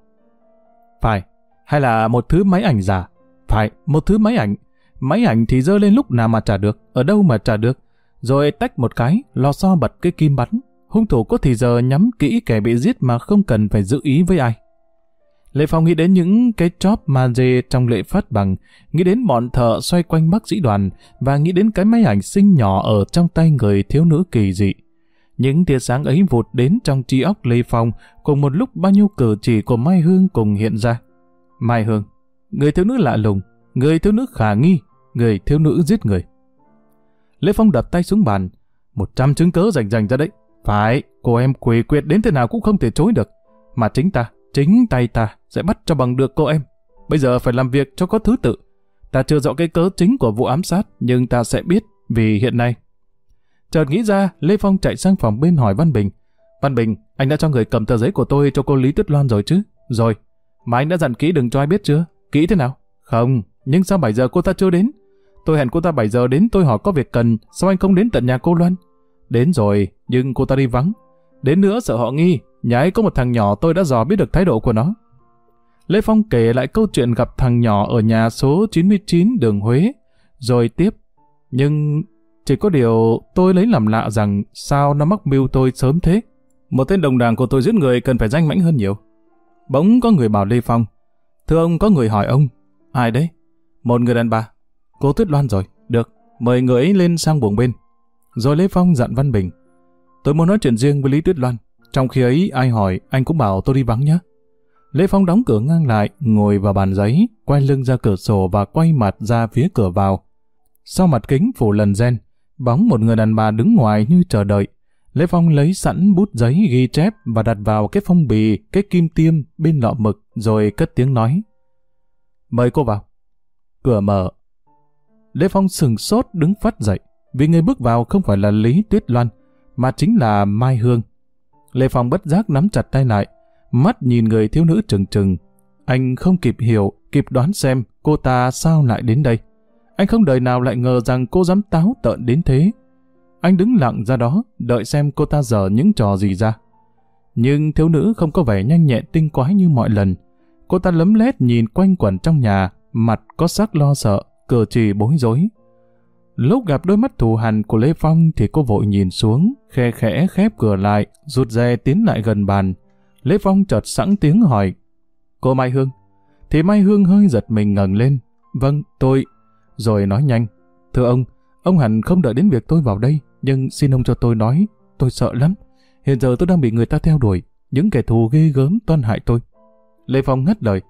Phải, hay là một thứ máy ảnh giả? Phải, một thứ máy ảnh. Máy ảnh thì dơ lên lúc nào mà trả được, ở đâu mà trả được. Rồi tách một cái, lò xo bật cái kim bắn. Hung thủ có thì giờ nhắm kỹ kẻ bị giết mà không cần phải giữ ý với ai. Lệ Phong nghĩ đến những cái chóp mà dê trong lễ phát bằng, nghĩ đến bọn thợ xoay quanh bác sĩ đoàn và nghĩ đến cái máy ảnh xinh nhỏ ở trong tay người thiếu nữ kỳ dị. Những tia sáng ấy vụt đến trong trí óc Lê Phong cùng một lúc bao nhiêu cử chỉ của Mai Hương cùng hiện ra. Mai Hương, người thiếu nữ lạ lùng, người thiếu nữ khả nghi, người thiếu nữ giết người. Lê Phong đập tay xuống bàn, một trăm chứng cớ rành rành ra đấy. Phải, cô em quỷ quyệt đến thế nào cũng không thể chối được. Mà chính ta, chính tay ta sẽ bắt cho bằng được cô em. Bây giờ phải làm việc cho có thứ tự. Ta chưa rõ cái cớ chính của vụ ám sát, nhưng ta sẽ biết vì hiện nay. Chợt nghĩ ra, Lê Phong chạy sang phòng bên hỏi Văn Bình. Văn Bình, anh đã cho người cầm tờ giấy của tôi cho cô Lý Tuyết Loan rồi chứ? Rồi. Mà anh đã dặn kỹ đừng cho ai biết chưa? Kỹ thế nào? Không, nhưng sao 7 giờ cô ta chưa đến? Tôi hẹn cô ta 7 giờ đến tôi hỏi có việc cần, sao anh không đến tận nhà cô Loan? Đến rồi, nhưng cô ta đi vắng. Đến nữa sợ họ nghi, nhà ấy có một thằng nhỏ tôi đã dò biết được thái độ của nó. Lê Phong kể lại câu chuyện gặp thằng nhỏ ở nhà số 99 đường Huế, rồi tiếp. Nhưng chỉ có điều tôi lấy làm lạ rằng sao nó mắc mưu tôi sớm thế. Một tên đồng đảng của tôi giết người cần phải danh mãnh hơn nhiều. Bỗng có người bảo Lê Phong. Thưa ông, có người hỏi ông. Ai đấy? Một người đàn bà. Cô Tuyết Loan rồi. Được, mời người ấy lên sang buồng bên. Rồi Lê Phong dặn Văn Bình. Tôi muốn nói chuyện riêng với Lý Tuyết Loan. Trong khi ấy ai hỏi, anh cũng bảo tôi đi vắng nhé. Lê Phong đóng cửa ngang lại, ngồi vào bàn giấy, quay lưng ra cửa sổ và quay mặt ra phía cửa vào. Sau mặt kính phủ lần gen, bóng một người đàn bà đứng ngoài như chờ đợi. Lê Phong lấy sẵn bút giấy ghi chép và đặt vào cái phong bì, cái kim tiêm bên lọ mực rồi cất tiếng nói. Mời cô vào. Cửa mở. Lê Phong sừng sốt đứng phát dậy vì người bước vào không phải là Lý Tuyết Loan mà chính là Mai Hương. Lê Phong bất giác nắm chặt tay lại, mắt nhìn người thiếu nữ trừng trừng. Anh không kịp hiểu, kịp đoán xem cô ta sao lại đến đây. Anh không đời nào lại ngờ rằng cô dám táo tợn đến thế. Anh đứng lặng ra đó, đợi xem cô ta dở những trò gì ra. Nhưng thiếu nữ không có vẻ nhanh nhẹn tinh quái như mọi lần. Cô ta lấm lét nhìn quanh quẩn trong nhà, mặt có sắc lo sợ, cờ chỉ bối rối. Lúc gặp đôi mắt thù hằn của Lê Phong thì cô vội nhìn xuống, khe khẽ khép cửa lại, rụt rè tiến lại gần bàn. Lê Phong chợt sẵn tiếng hỏi, Cô Mai Hương? Thì Mai Hương hơi giật mình ngẩng lên. Vâng, tôi... Rồi nói nhanh, Thưa ông, ông hẳn không đợi đến việc tôi vào đây, nhưng xin ông cho tôi nói, tôi sợ lắm. Hiện giờ tôi đang bị người ta theo đuổi, những kẻ thù ghê gớm toan hại tôi. Lê Phong ngắt lời,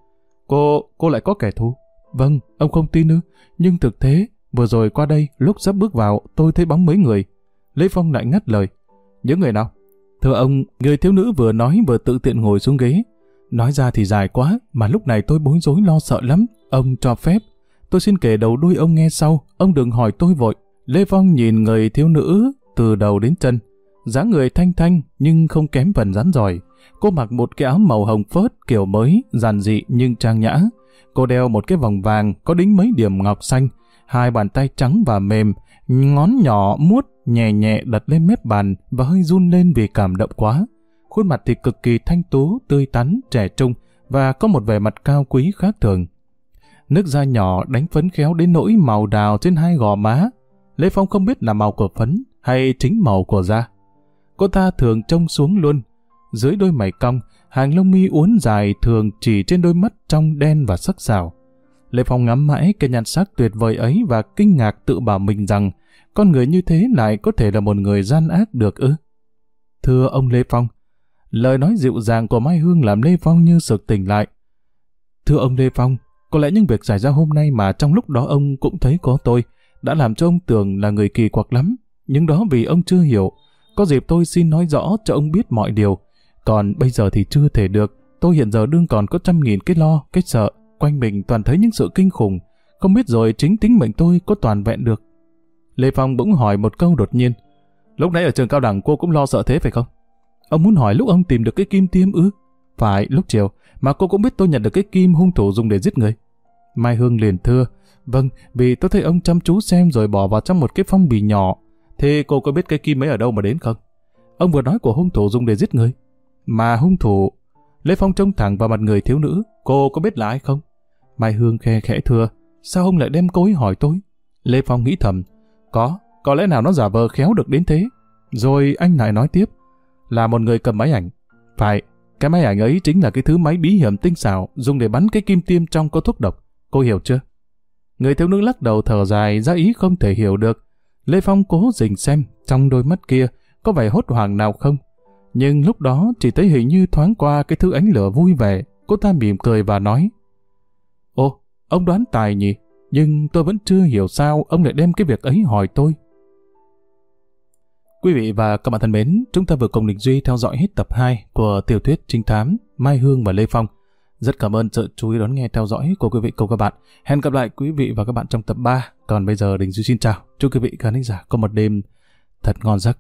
Cô, cô lại có kẻ thù? Vâng, ông không tin nữa, nhưng thực tế Vừa rồi qua đây, lúc sắp bước vào, tôi thấy bóng mấy người. Lê Phong lại ngắt lời. Những người nào? Thưa ông, người thiếu nữ vừa nói vừa tự tiện ngồi xuống ghế. Nói ra thì dài quá, mà lúc này tôi bối rối lo sợ lắm. Ông cho phép. Tôi xin kể đầu đuôi ông nghe sau, ông đừng hỏi tôi vội. Lê Phong nhìn người thiếu nữ từ đầu đến chân. dáng người thanh thanh nhưng không kém phần rắn giỏi. Cô mặc một cái áo màu hồng phớt kiểu mới, giản dị nhưng trang nhã. Cô đeo một cái vòng vàng có đính mấy điểm ngọc xanh, hai bàn tay trắng và mềm, ngón nhỏ muốt nhẹ nhẹ đặt lên mép bàn và hơi run lên vì cảm động quá. Khuôn mặt thì cực kỳ thanh tú, tươi tắn, trẻ trung và có một vẻ mặt cao quý khác thường. Nước da nhỏ đánh phấn khéo đến nỗi màu đào trên hai gò má. Lê Phong không biết là màu của phấn hay chính màu của da. Cô ta thường trông xuống luôn. Dưới đôi mày cong, hàng lông mi uốn dài thường chỉ trên đôi mắt trong đen và sắc sảo. Lê Phong ngắm mãi cái nhan sắc tuyệt vời ấy và kinh ngạc tự bảo mình rằng con người như thế lại có thể là một người gian ác được ư. Thưa ông Lê Phong, lời nói dịu dàng của Mai Hương làm Lê Phong như sực tỉnh lại. Thưa ông Lê Phong, có lẽ những việc xảy ra hôm nay mà trong lúc đó ông cũng thấy có tôi, đã làm cho ông tưởng là người kỳ quặc lắm. Nhưng đó vì ông chưa hiểu. Có dịp tôi xin nói rõ cho ông biết mọi điều. Còn bây giờ thì chưa thể được. Tôi hiện giờ đương còn có trăm nghìn cái lo, cái sợ. Quanh mình toàn thấy những sự kinh khủng, không biết rồi chính tính mệnh tôi có toàn vẹn được. Lê Phong bỗng hỏi một câu đột nhiên. Lúc nãy ở trường cao đẳng cô cũng lo sợ thế phải không? Ông muốn hỏi lúc ông tìm được cái kim tiêm ư? Phải, lúc chiều, mà cô cũng biết tôi nhận được cái kim hung thủ dùng để giết người. Mai Hương liền thưa, vâng, vì tôi thấy ông chăm chú xem rồi bỏ vào trong một cái phong bì nhỏ. Thế cô có biết cái kim ấy ở đâu mà đến không? Ông vừa nói của hung thủ dùng để giết người. Mà hung thủ... Lê Phong trông thẳng vào mặt người thiếu nữ, cô có biết là ai không? Mai Hương khe khẽ thưa, sao ông lại đem cô ấy hỏi tôi? Lê Phong nghĩ thầm, có, có lẽ nào nó giả vờ khéo được đến thế. Rồi anh lại nói tiếp, là một người cầm máy ảnh. Phải, cái máy ảnh ấy chính là cái thứ máy bí hiểm tinh xảo dùng để bắn cái kim tiêm trong có thuốc độc. Cô hiểu chưa? Người thiếu nữ lắc đầu thở dài ra ý không thể hiểu được. Lê Phong cố dình xem trong đôi mắt kia có vẻ hốt hoảng nào không. Nhưng lúc đó chỉ thấy hình như thoáng qua cái thứ ánh lửa vui vẻ. Cô ta mỉm cười và nói ô ông đoán tài nhỉ? Nhưng tôi vẫn chưa hiểu sao ông lại đem cái việc ấy hỏi tôi. Quý vị và các bạn thân mến, chúng ta vừa cùng Đình Duy theo dõi hết tập 2 của tiểu thuyết trinh thám Mai Hương và Lê Phong. Rất cảm ơn sự chú ý đón nghe, theo dõi của quý vị cùng các bạn. Hẹn gặp lại quý vị và các bạn trong tập 3. Còn bây giờ Đình Duy xin chào. Chúc quý vị khán giả có một đêm thật ngon giấc.